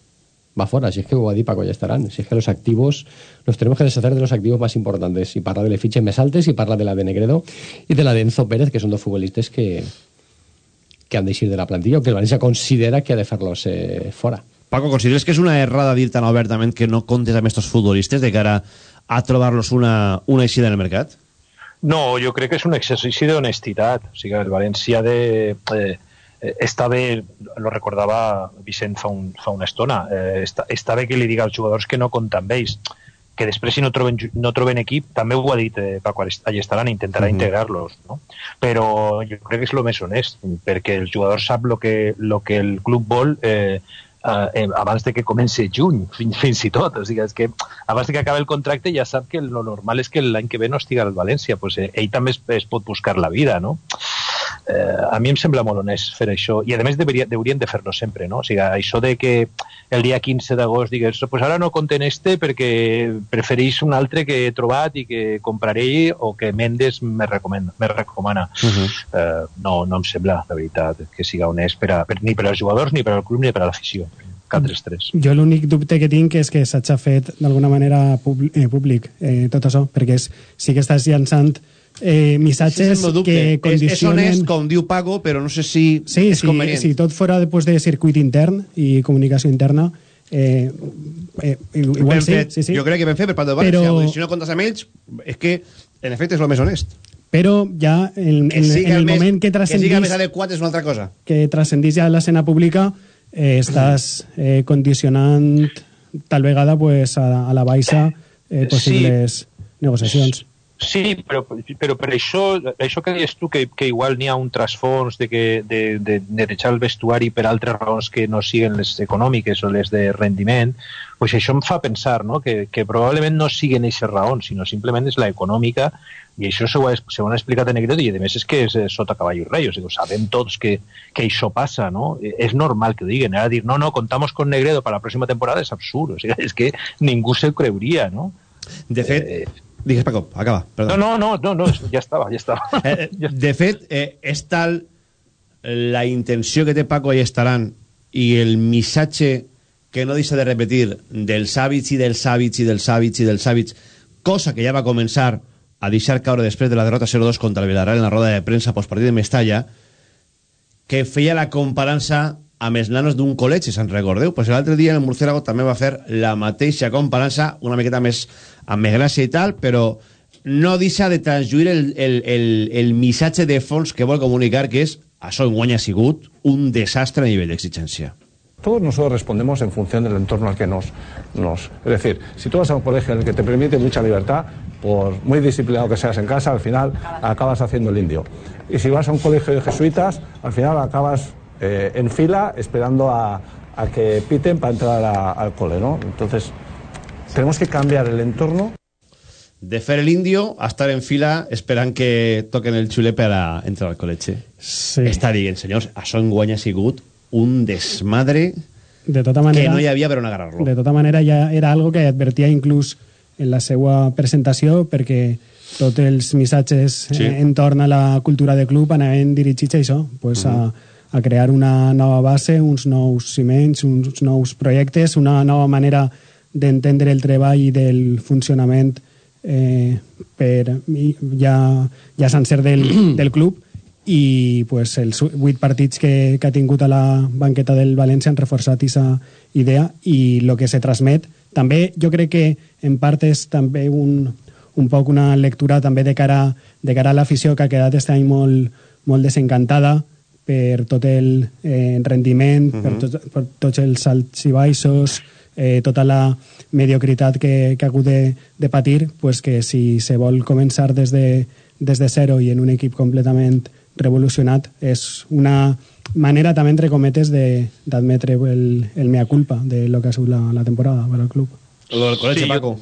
va fora. Si es que ho va dir Paco Estarán, si es que los activos, nos tenemos que deshacer de los activos más importantes, y parla de les fitxes més altes, i parla de la de Negredo i de la de Enzo Pérez, que són dos futbolistes que, que han d'eixir de la plantilla, o que el València considera que ha de fer-los eh, fora. Paco, ¿consideres que és una errada dir tan obertament que no comptes amb estos futbolistes de cara a trobar-los una, una eixida en el mercat? No, jo crec que és un exercici d'honestitat. O sigui, el València de... Eh, està bé, lo recordava Vicent fa, un, fa una estona, eh, està, està bé que li diga als jugadors que no compten amb ells, que després si no troben, no troben equip, també ho ha dit eh, Paco Allestaran, intentarà mm -hmm. integrar-los, no? però jo crec que és el més honest, perquè el jugador sap el que, lo que el club vol eh, eh, abans de que comenci juny, fins, fins i tot. O sigui, és que abans de que acabi el contracte ja sap que lo normal és que l'any que ve no estigui al València. Pues, eh, ell també es, es pot buscar la vida, no? Eh, a mi em sembla molt honest fer això i a més deberia, deurien de fer-lo sempre no? o sigui, això de que el dia 15 d'agost digues, pues ara no conten este perquè prefereix un altre que he trobat i que compraré o que Mendes me recomana, me recomana. Uh -huh. eh, no, no em sembla la veritat que siga honest per a, per, ni per als jugadors ni per al club ni per a l'afició cap dels tres. Jo l'únic dubte que tinc és que s'hagi fet d'alguna manera públic eh, tot això, perquè és, sí que estàs llançant eh, missatges que condicionen... És, és honest, com diu Pago, però no sé si sí, és sí, convenient. Si tot fora després de circuit intern i comunicació interna, eh, eh, igual ben sí, fet. sí, sí. Jo crec que ben fet per part Però- València. Si no comptes amb ells, és que, en efecte, és el més honest. Però ja en, en, en el més, moment que que siga transcendís més adequat és una altra cosa. que transcendís ja l'escena pública eh, estàs eh, condicionant tal vegada pues, a, a la baixa eh, possibles negociacions. Sí, però, però per això, això que deies tu, que, que igual n'hi ha un trasfons de, que, de, de netejar el vestuari per altres raons que no siguen les econòmiques o les de rendiment, pues això em fa pensar no? que, que probablement no siguen aquestes raons, sinó simplement és la econòmica i això se ho, ha, se ho han explicat en Negredo i a més és que és eh, sota cavall i rei, o sigui, sabem tots que, que això passa, no? Eh, És normal que ho diguen, ara dir, no, no, contamos con Negredo para la próxima temporada és absurd, o sigui, és que ningú se creuria, no? De fet, eh, digues Paco, acaba, perdó. No, no, no, no, no, ja estava, ja estava. Eh, de fet, eh, és tal la intenció que té Paco i estaran i el missatge que no deixa de repetir dels hàbits i dels hàbits i dels hàbits i dels hàbits, cosa que ja va començar a deixar caure després de la derrota 0-2 contra el Villarreal en la roda de premsa postpartit de Mestalla, que feia la comparança amb els nanos d'un col·legi, se'n recordeu? Pues l'altre dia el Murciélago també va fer la mateixa comparança, una miqueta més amb més gràcia i tal, però no deixa de transjuir el, el, el, el missatge de fons que vol comunicar, que és això en guany ha sigut un desastre a nivell d'exigència. Todos nosotros respondemos en función del entorno al que nos, nos... Es decir, si tú vas a un colegio en el que te permite mucha libertad, por muy disciplinado que seas en casa, al final acabas haciendo el indio. Y si vas a un colegio de jesuitas, al final acabas eh, en fila esperando a, a que piten para entrar a- al cole, ¿no? Entonces, tenemos que cambiar el entorno De fer l'indio a estar en fila esperant que toquen el xuler per a entrar al col·legi. Sí. Està dient, senyors, això en guany ha sigut un desmadre De tota manera... que no hi havia per on agarrar-lo. De tota manera, ja era algo que advertia inclús en la seva presentació, perquè tots els missatges Sí. eh, entorn a la cultura de club anaven dirigits a això, pues a, a crear una nova base, uns nous ciments, uns nous projectes, una nova manera d'entendre el treball i del funcionament eh, per, ja, ja sencer del, del club. I pues, els vuit partits que, que ha tingut a la banqueta del València han reforçat aquesta idea i el que se transmet. També jo crec que en part és també un, un poc una lectura també de cara, de cara a l'afició que ha quedat aquest any molt, molt desencantada per tot el eh, rendiment, uh -huh. per, tot, per tots els salts i baixos, eh, tota la mediocritat que, que ha hagut de, de patir, pues que si se vol començar des de, des de zero i en un equip completament revolucionat, és una manera també, entre cometes, de- d'admetre el, el mea culpa de lo que ha sigut la, la temporada per al club. Lo del col·legi, Sí, jo- Paco.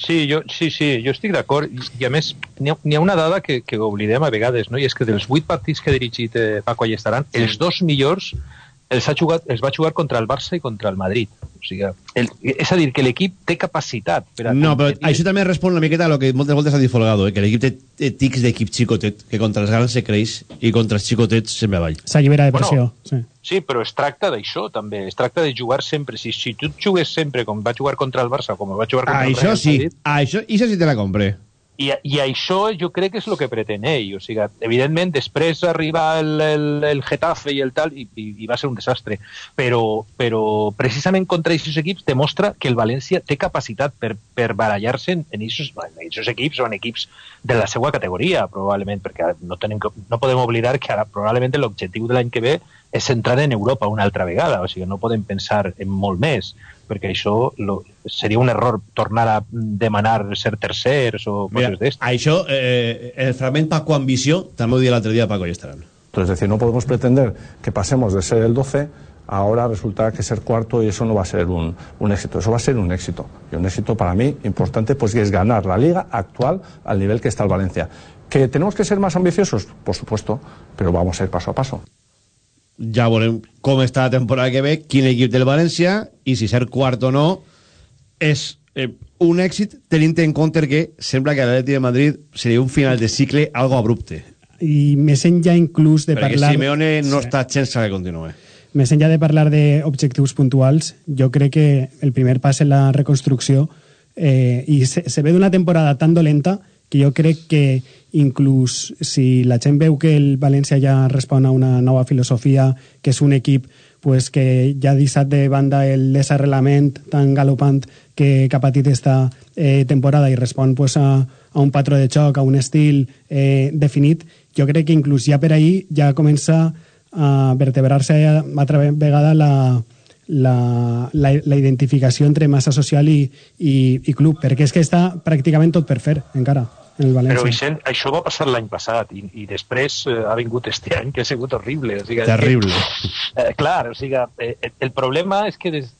Sí, jo, sí, sí, jo estic d'acord. I, a més, n'hi ha, ha una dada que, que oblidem a vegades, no? i és que dels vuit partits que ha dirigit eh, Paco Allestaran, els dos millors els, ha jugat, els va jugar contra el Barça i contra el Madrid. O sigui, el, és a dir, que l'equip té capacitat per a No, però això també respon una miqueta a lo que moltes voltes ha dit Folgado, eh? que l'equip té, tics d'equip xicotet, que contra els grans se creix i contra els xicotets se'n ve avall. S'allibera de pressió. Bueno, sí. Sí, però es tracta d'això, també. Es tracta de jugar sempre. Si, si tu jugues sempre com va jugar contra el Barça, com va jugar contra Ah, el això Real sí, Madrid, ah, això, això sí te la compré. I, I això jo crec que és el que pretén ell. O sigui, evidentment, després arriba el, el, el Getafe i el tal, i, i, i va ser un desastre. Però, però precisament contra aquests equips demostra que el València té capacitat per, per barallar-se en aquests equips o en equips de la seva categoria, probablement, perquè no, tenim, no podem oblidar que ara probablement l'objectiu de l'any que ve és entrar en Europa una altra vegada, o sigui, no podem pensar en molt més, perquè això lo, seria un error tornar a demanar ser tercers o coses d'estes. Això, eh, el fragment Paco Ambició, també ho dia l'altre dia Paco i estaran. Entonces, es decir, no podemos pretender que pasemos de ser el 12 ahora resulta que ser cuarto y eso no va a ser un, un, éxito, eso va a ser un éxito. Y un éxito para mí importante pues es ganar la liga actual al nivel que está el Valencia. ¿Que tenemos que ser más ambiciosos? Por supuesto, pero vamos a ir paso a paso. Ja veurem com està la temporada que ve, quin equip del València, i si ser quart o no és eh, un èxit tenint en compte que sembla que l'Atleti de Madrid seria un final de cicle algo abrupte. I més enllà inclús de Perquè parlar... Perquè Simeone no sí. està sense que continuï. Més enllà de parlar d'objectius puntuals, jo crec que el primer pas en la reconstrucció eh, i se, se ve d'una temporada tan dolenta que jo crec que inclús si la gent veu que el València ja respon a una nova filosofia, que és un equip pues, que ja ha deixat de banda el desarrelament tan galopant que, que ha patit esta eh, temporada i respon pues, a, a un patró de xoc, a un estil eh, definit, jo crec que inclús ja per ahir ja comença a vertebrar-se altra vegada la, la, la, la identificació entre massa social i, i, i club, perquè és que està pràcticament tot per fer, encara el València. Però Vicent, això va passar l'any passat i, i després eh, ha vingut este any que ha sigut horrible. O sigui, Terrible. Que, eh, clar, o sigui, eh, el problema és que des,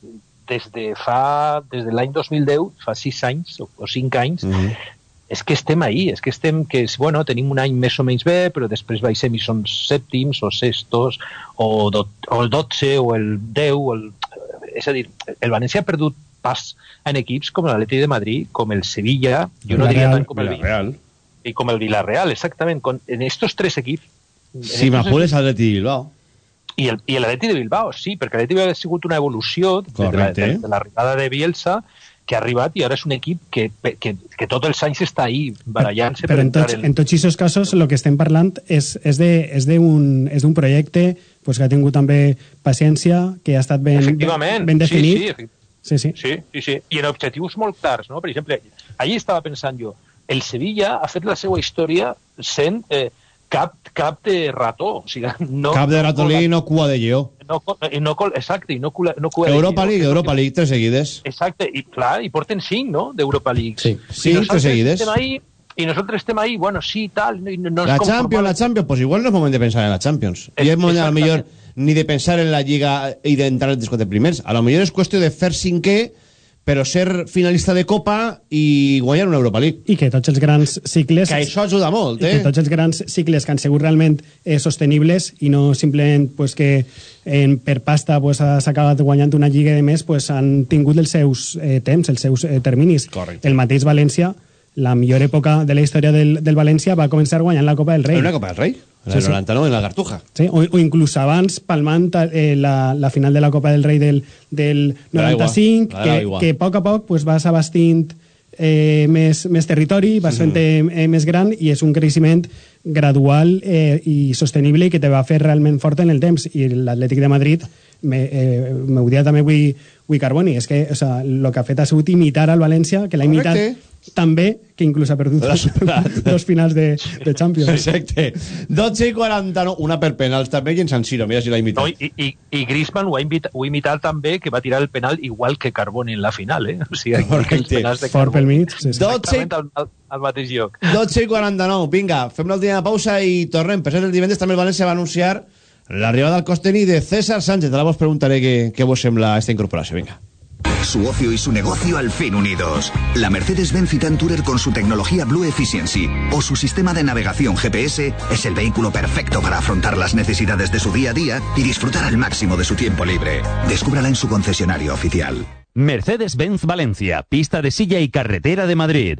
des de fa des de l'any 2010, fa sis anys o, o cinc anys, mm -hmm. és que estem ahí, és que estem, que és, bueno, tenim un any més o menys bé, però després baixem i som sèptims o sextos, o, do, o el 12 o el 10, o el, és a dir, el València ha perdut pas en equips com l'Atleti de Madrid, com el Sevilla, jo no diria tant com el Villarreal. i com el Villarreal, exactament. Con, en estos tres equips... Si m'apures Atleti de Bilbao. I el, i l'Atleti de Bilbao, sí, perquè l'Atleti ha sigut una evolució de, la, de, de l'arribada de Bielsa que ha arribat i ara és un equip que, que, que tots els anys està ahí barallant-se però per en tots, en... en tots aquests casos el que estem parlant és, és d'un projecte pues, que ha tingut també paciència, que ha estat ben, ben, ben definit sí, sí, Sí, sí. Sí, sí, sí. I en objectius molt clars, no? Per exemple, allí estava pensant jo, el Sevilla ha fet la seva història sent eh, cap, cap de rató. O sigui, no, cap de ratolí i no cua de lleó. No, no, exacte, i no, cua, no cua Europa de League, Europa League, tres seguides. Exacte, i clar, i porten cinc, no?, d'Europa League. Sí, cinc, tres seguides. Ahí, y nosotros estem ahí, bueno, sí, tal... No, no la Champions, la Champions, pues igual no es momento de pensar en la Champions. Es, y es momento a lo mejor ni de pensar en la Lliga i d'entrar en els quatre primers. A lo millor és qüestió de fer cinquè però ser finalista de Copa i guanyar una Europa League. I que tots els grans cicles... Que això ajuda molt, eh? Que tots els grans cicles que han sigut realment eh, sostenibles i no simplement pues, que en, per pasta pues, s'ha acabat guanyant una lliga de més, pues, han tingut els seus eh, temps, els seus eh, terminis. Correcte. El mateix València, la millor època de la història del, del València, va començar guanyant la Copa del Rei. Una Copa del Rei? En el sí, 99, sí. en la Cartuja. Sí, o, o inclús abans, palmant eh, la, la final de la Copa del Rei del, del 95, que, que a poc a poc pues, vas abastint eh, més, més territori, vas fent mm. eh, més gran i és un creixement gradual eh, i sostenible que te va fer realment fort en el temps. I l'Atlètic de Madrid, m'ho eh, dia també avui, avui Carboni, és que o sea, el que ha fet ha sigut imitar al València, que l'ha imitat també, que inclús ha perdut dos, dos finals de, de Champions. Exacte. 12 i 49, una per penals també i en San Siro, mira si l'ha imitat. No, i, i, I Griezmann ho ha, imitat, ho ha imitat també, que va tirar el penal igual que Carboni en la final, eh? O sigui, penals de Fort pel mig. Sí, sí. 12... Al, al, mateix lloc. 12 i 49, vinga, fem l'última pausa i tornem. Per cert, el divendres també el València va anunciar l'arribada al Costení de César Sánchez. Ara vos preguntaré què, què vos sembla esta incorporació. Vinga. Su ocio y su negocio al fin unidos. La Mercedes-Benz Citan Tourer con su tecnología Blue Efficiency o su sistema de navegación GPS es el vehículo perfecto para afrontar las necesidades de su día a día y disfrutar al máximo de su tiempo libre. Descúbrala en su concesionario oficial. Mercedes-Benz Valencia, pista de silla y carretera de Madrid.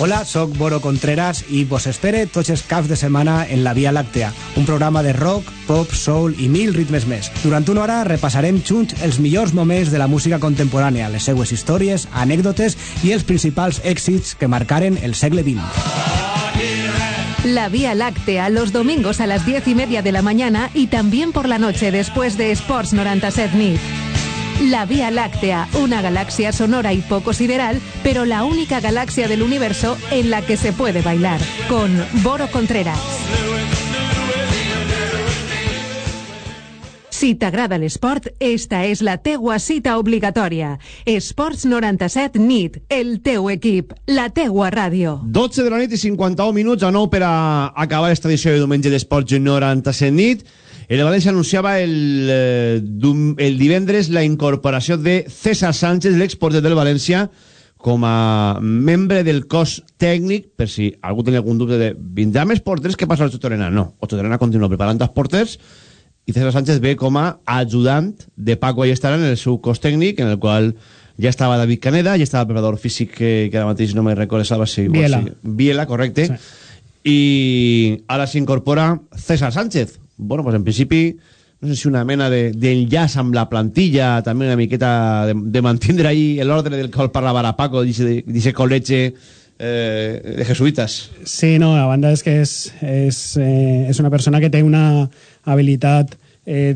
Hola, sóc Boro Contreras i vos espere tots els caps de setmana en la Via Làctea, un programa de rock, pop, soul i mil ritmes més. Durant una hora repassarem junts els millors moments de la música contemporània, les seues històries, anècdotes i els principals èxits que marcaren el segle XX. La Vía Láctea, los domingos a las diez y media de la mañana y también por la noche después de Sports 97 Nit. La Vía Láctea, una galaxia sonora y poco sideral, pero la única galaxia del universo en la que se puede bailar. Con Boro Contreras. Si t'agrada l'esport, esta és la teua cita obligatòria. Esports 97 NIT, el teu equip, la teua ràdio. 12 de la nit i 51 minuts a 9 per a acabar esta edició de diumenge d'Esports 97 nit. El València anunciava el, eh, el divendres la incorporació de César Sánchez, l'exporter del València, com a membre del cos tècnic, per si algú tenia algun dubte de vindrà més porters, què passa al Torena? No, Torena continua preparant els porters i César Sánchez ve com a ajudant de Paco Ayestarán en el seu cos tècnic, en el qual ja estava David Caneda, ja estava el preparador físic que, que ara mateix no me recordo, estava si, Biela. Si, Biela, correcte. Sí. I ara s'incorpora César Sánchez. Bueno, pues en principi, no sé si una mena de- d'enllaç amb la plantilla, també una miqueta de, de mantindre ahí l'ordre del qual parlava ara Paco, d'aquest col·legi eh, de jesuïtes. Sí, no, a banda és que és, és, eh, és una persona que té una habilitat eh,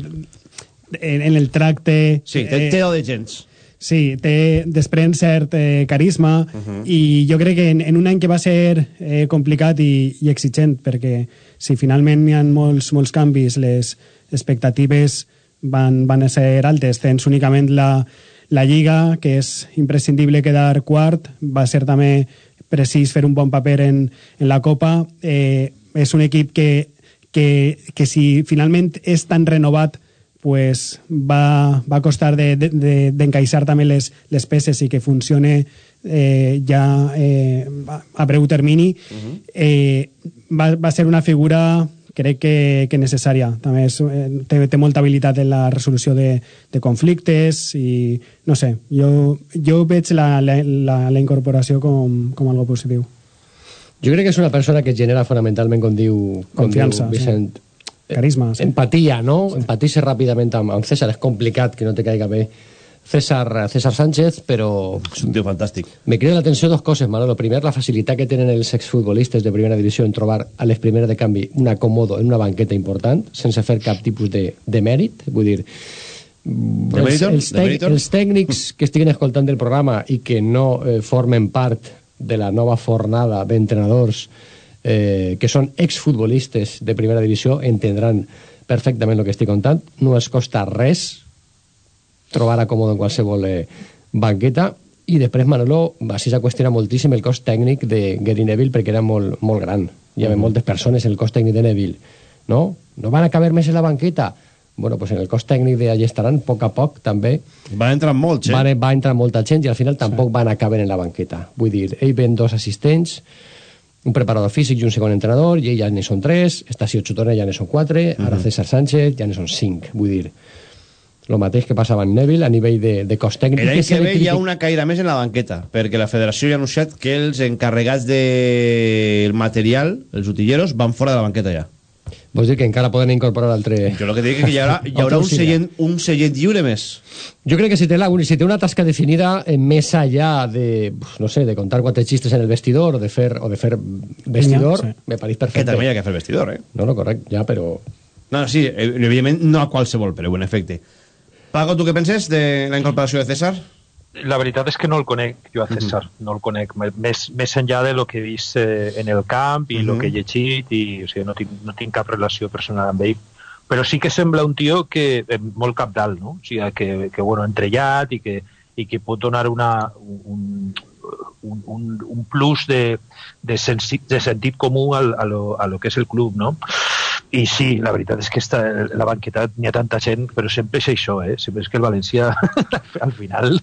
en, en el tracte... Sí, té, té do de gens. Sí, té, desprèn cert eh, carisma uh -huh. i jo crec que en, en un any que va ser eh, complicat i, i exigent, perquè si finalment hi ha molts, molts canvis, les expectatives van, van a ser altes. Tens únicament la, la Lliga, que és imprescindible quedar quart, va ser també precís fer un bon paper en, en la Copa. Eh, és un equip que, que, que si finalment és tan renovat pues va, va costar d'encaixar de, de, d'encaixar també les, les peces i que funcione eh, ja eh, a breu termini uh -huh. eh, va, va ser una figura crec que, que necessària també és, eh, té, té molta habilitat en la resolució de, de conflictes i no sé, jo, jo veig la, la, la, la incorporació com, com algo positiu Jo crec que és una persona que genera fonamentalment, com diu, com Confiança, diu Vicent, sí. Carisma sí. empatia, no? Empatissa ràpidament amb, amb César. És complicat que no te caiga bé César, César Sánchez, però... És un tio fantàstic. Me crida l'atenció dos coses, Manolo. Primer, la facilitat que tenen els exfutbolistes de primera divisió en trobar a les primeres de canvi un acomodo en una banqueta important, sense fer cap tipus de, de mèrit. Vull dir, De els, els, De tec, els tècnics que estiguin escoltant el programa i que no eh, formen part de la nova fornada d'entrenadors eh, que són exfutbolistes de primera divisió entendran perfectament el que estic contant. No es costa res trobar acomodo en qualsevol eh, banqueta i després Manolo així s'ha qüestionat moltíssim el cost tècnic de Gary Neville perquè era molt, molt gran hi havia moltes persones en el cost tècnic de Neville no? no van a caber més en la banqueta bueno, pues en el cost tècnic d'allà estaran a poc a poc també va entrar molts eh? va, va entrar molta gent i al final tampoc sí. van a caber en la banqueta vull dir, ell ven dos assistents un preparador físic i un segon entrenador i ja ne són tres, Estació Chutona ja ne són quatre, ara Mhm. César Sánchez ja ne són cinc, vull dir el mateix que passava en Neville a nivell de, de cost tècnic Era que que de ve hi ha una caïda més en la banqueta, perquè la federació ja ha anunciat que els encarregats del material, els utilleros, van fora de la banqueta ja. Vols dir que encara poden incorporar altre... Jo el que dic és que hi haurà, hi haurà un, seient, un seient lliure més. Jo crec que si té, la, si té una tasca definida eh, més allà de, pues, no sé, de contar quatre xistes en el vestidor o de fer, o de fer vestidor, Sí. me pareix Que perfecte. també hi ha que fer vestidor, eh? No, no, correcte, ja, però... No, sí, evidentment no a qualsevol, però en efecte. Paco, tu què penses de la incorporació de César? La veritat és que no el conec, jo a César, mm -hmm. no el conec. Més, més enllà de lo que he vist eh, en el camp i mm -hmm. lo que he llegit, i o sigui, no, tinc, no tinc cap relació personal amb ell, però sí que sembla un tio que eh, molt capdalt, no? O sigui, que, que bueno, entrellat i que, i que pot donar una, un, un, un, un plus de, de, sensi, de sentit comú al, a, lo, a lo que és el club, no? I sí, la veritat és que esta, la banqueta n'hi ha tanta gent, però sempre és això, eh? Sempre és que el València, al final,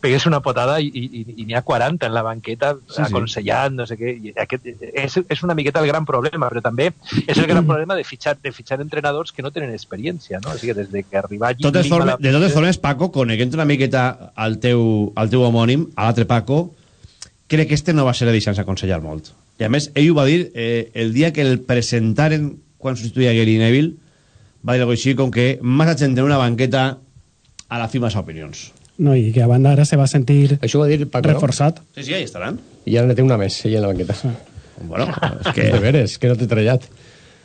pegues una potada i, i, i n'hi ha 40 en la banqueta sí, sí. aconsellant, no sé què. I aquest, és, és una miqueta el gran problema, però també és el gran problema de fitxar, de fitxar entrenadors que no tenen experiència, no? O sigui, des de que arriba. Totes formes, la... De totes formes, Paco, coneguent una miqueta al teu, al teu homònim, a l'altre Paco, crec que este no va ser de deixar-se aconsellar molt. I a més, ell ho va dir eh, el dia que el presentaren quan substituïa Gary Neville, va dir alguna així com que massa gent en una banqueta a la fi massa opinions. No, i que a banda ara se va sentir Això ho va dir Paco, reforçat. No? Sí, sí, ahí estaran. I ara ne té una més, ella en la banqueta. Sí. Bueno, és que... De veres, que no t'he trellat.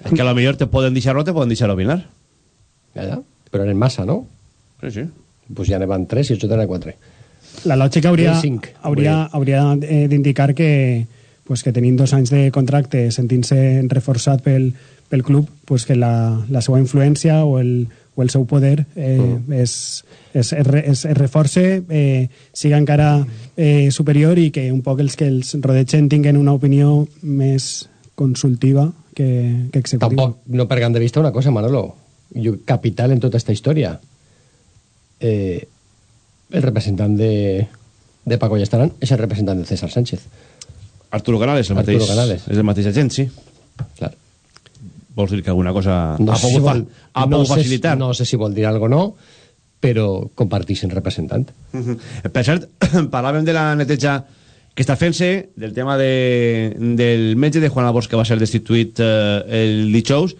És que a lo millor te poden deixar o te poden deixar opinar. Ja, ja. Però en massa, no? Sí, sí. Pues ja ne van 3 i això tenen 4. La lògica hauria, hauria, hauria eh, d'indicar que, pues, que tenint dos anys de contracte, sentint-se reforçat pel, pel club, pues, que la, la seva influència o el, o el seu poder eh, mm. es, es, es, es, es reforce, eh, siga encara eh, superior i que un poc els que els rodegen tinguen una opinió més consultiva que, que executiva. Tampoc no pergan de vista una cosa, Manolo. Jo, capital en tota esta història. Eh, el representant de, de Paco Llastaran és el representant de César Sánchez. Arturo Canales, el Arturo mateix, Canales. és el mateix agent, sí. Clar. Vols dir que alguna cosa No ha pogut, si vol, ha no, pogut sé, facilitar? no sé si vol dir algo o no, però comparteixen representant. Mhm. Per cert, parlàvem de la neteja que està fent-se, del tema de, del metge de Juan Labors que va ser destituït eh, el dijous,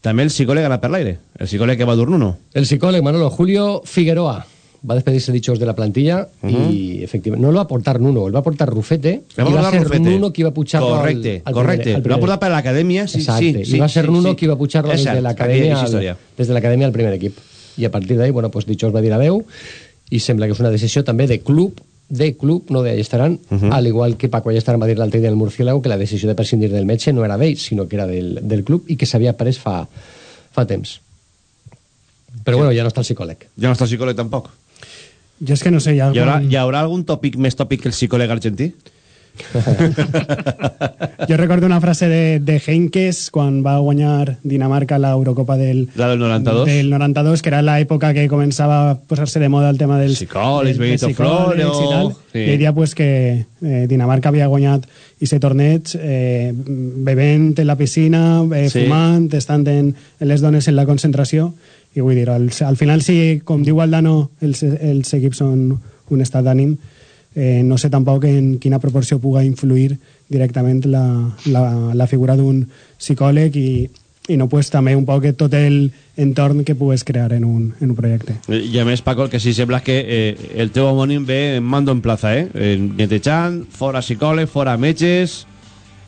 també el psicòleg anat per l'aire, el psicòleg que va dur Nuno. El psicòleg Manolo Julio Figueroa va despedir-se dijous de la plantilla Uh -huh. i efectivament no el va portar Nuno, el va portar Rufete El va portar ser Rufete. Nuno qui va pujar-lo al, Correcte, al correcte. primer- al El va primer- portar per l'acadèmia, sí, Exacte. sí, sí, I va ser sí, Nuno sí. qui va pujar-lo És des cert, de l'acadèmia aquella al, història. des de l'acadèmia al primer equip. I a partir d'ahí, bueno, pues, dijous va dir adeu i sembla que és una decisió també de club de club, no de Allestaran, uh -huh. al igual que Paco Allestaran va dir l'altre dia del Murciélago que la decisió de prescindir del metge no era d'ell, sinó que era del, del club i que s'havia pres fa, fa temps. Però bueno, ja no està el psicòleg. Ja no està el psicòleg tampoc. Jo és que no sé, hi ha, Hi haurà, algun- hi haurà algun tòpic més tòpic que el psicòleg argentí? Jo recordo una frase de, de Henkes quan va guanyar Dinamarca la Eurocopa del, La del 92? del 92, que era l'època que començava a posar-se de moda el tema dels Psicòlegs, dels Benito Floro, i tal. sí. I ell pues, que eh, Dinamarca havia guanyat i se torneig eh, bevent en la piscina, eh, Sí. fumant, estant en, en les dones en la concentració i vull dir, al, al final si, com diu Aldano, els, els equips són un estat d'ànim, eh, no sé tampoc en quina proporció puga influir directament la, la, la figura d'un psicòleg i, i no pues, també un poc tot el entorn que pugues crear en un, en un projecte. I a més, Paco, el que sí sembla que eh, el teu homònim ve en mando en plaza, eh? eh netejant, fora psicòleg, fora metges,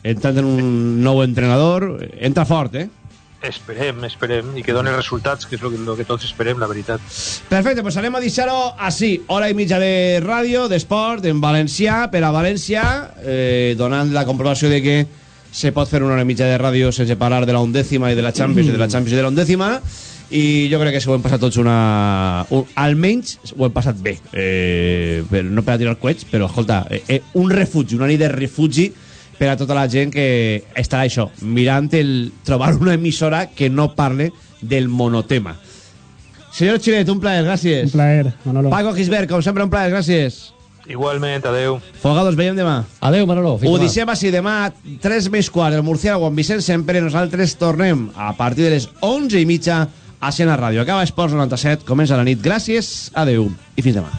entrant en un nou entrenador, entra fort, eh? Esperem, esperem, i que doni resultats, que és el que, que tots esperem, la veritat. Perfecte, pues anem a deixar-ho així. Hora i mitja de ràdio, d'esport, en valencià, per a València, eh, donant la comprovació de que se pot fer una hora i mitja de ràdio sense parlar de la undècima i de la Champions, i de la Champions i de la undècima, i jo crec que se ho hem passat tots una... Un, almenys ho hem passat bé. Eh, però, no per a tirar coets, però, escolta, eh, eh, un refugi, una nit de refugi per a tota la gent que estarà això, mirant el trobar una emissora que no parle del monotema. Senyor Chilet, un plaer, gràcies. Un plaer, Manolo. Paco Gisbert, com sempre, un plaer, gràcies. Igualment, adeu. Fogados, veiem demà. Adeu, Manolo. Ho deixem així, demà, 3 més quart, el Murciélago amb Vicent Sempre, nosaltres tornem a partir de les 11 i mitja a Sena Ràdio. Acaba Esports 97, comença la nit. Gràcies, adeu i fins demà.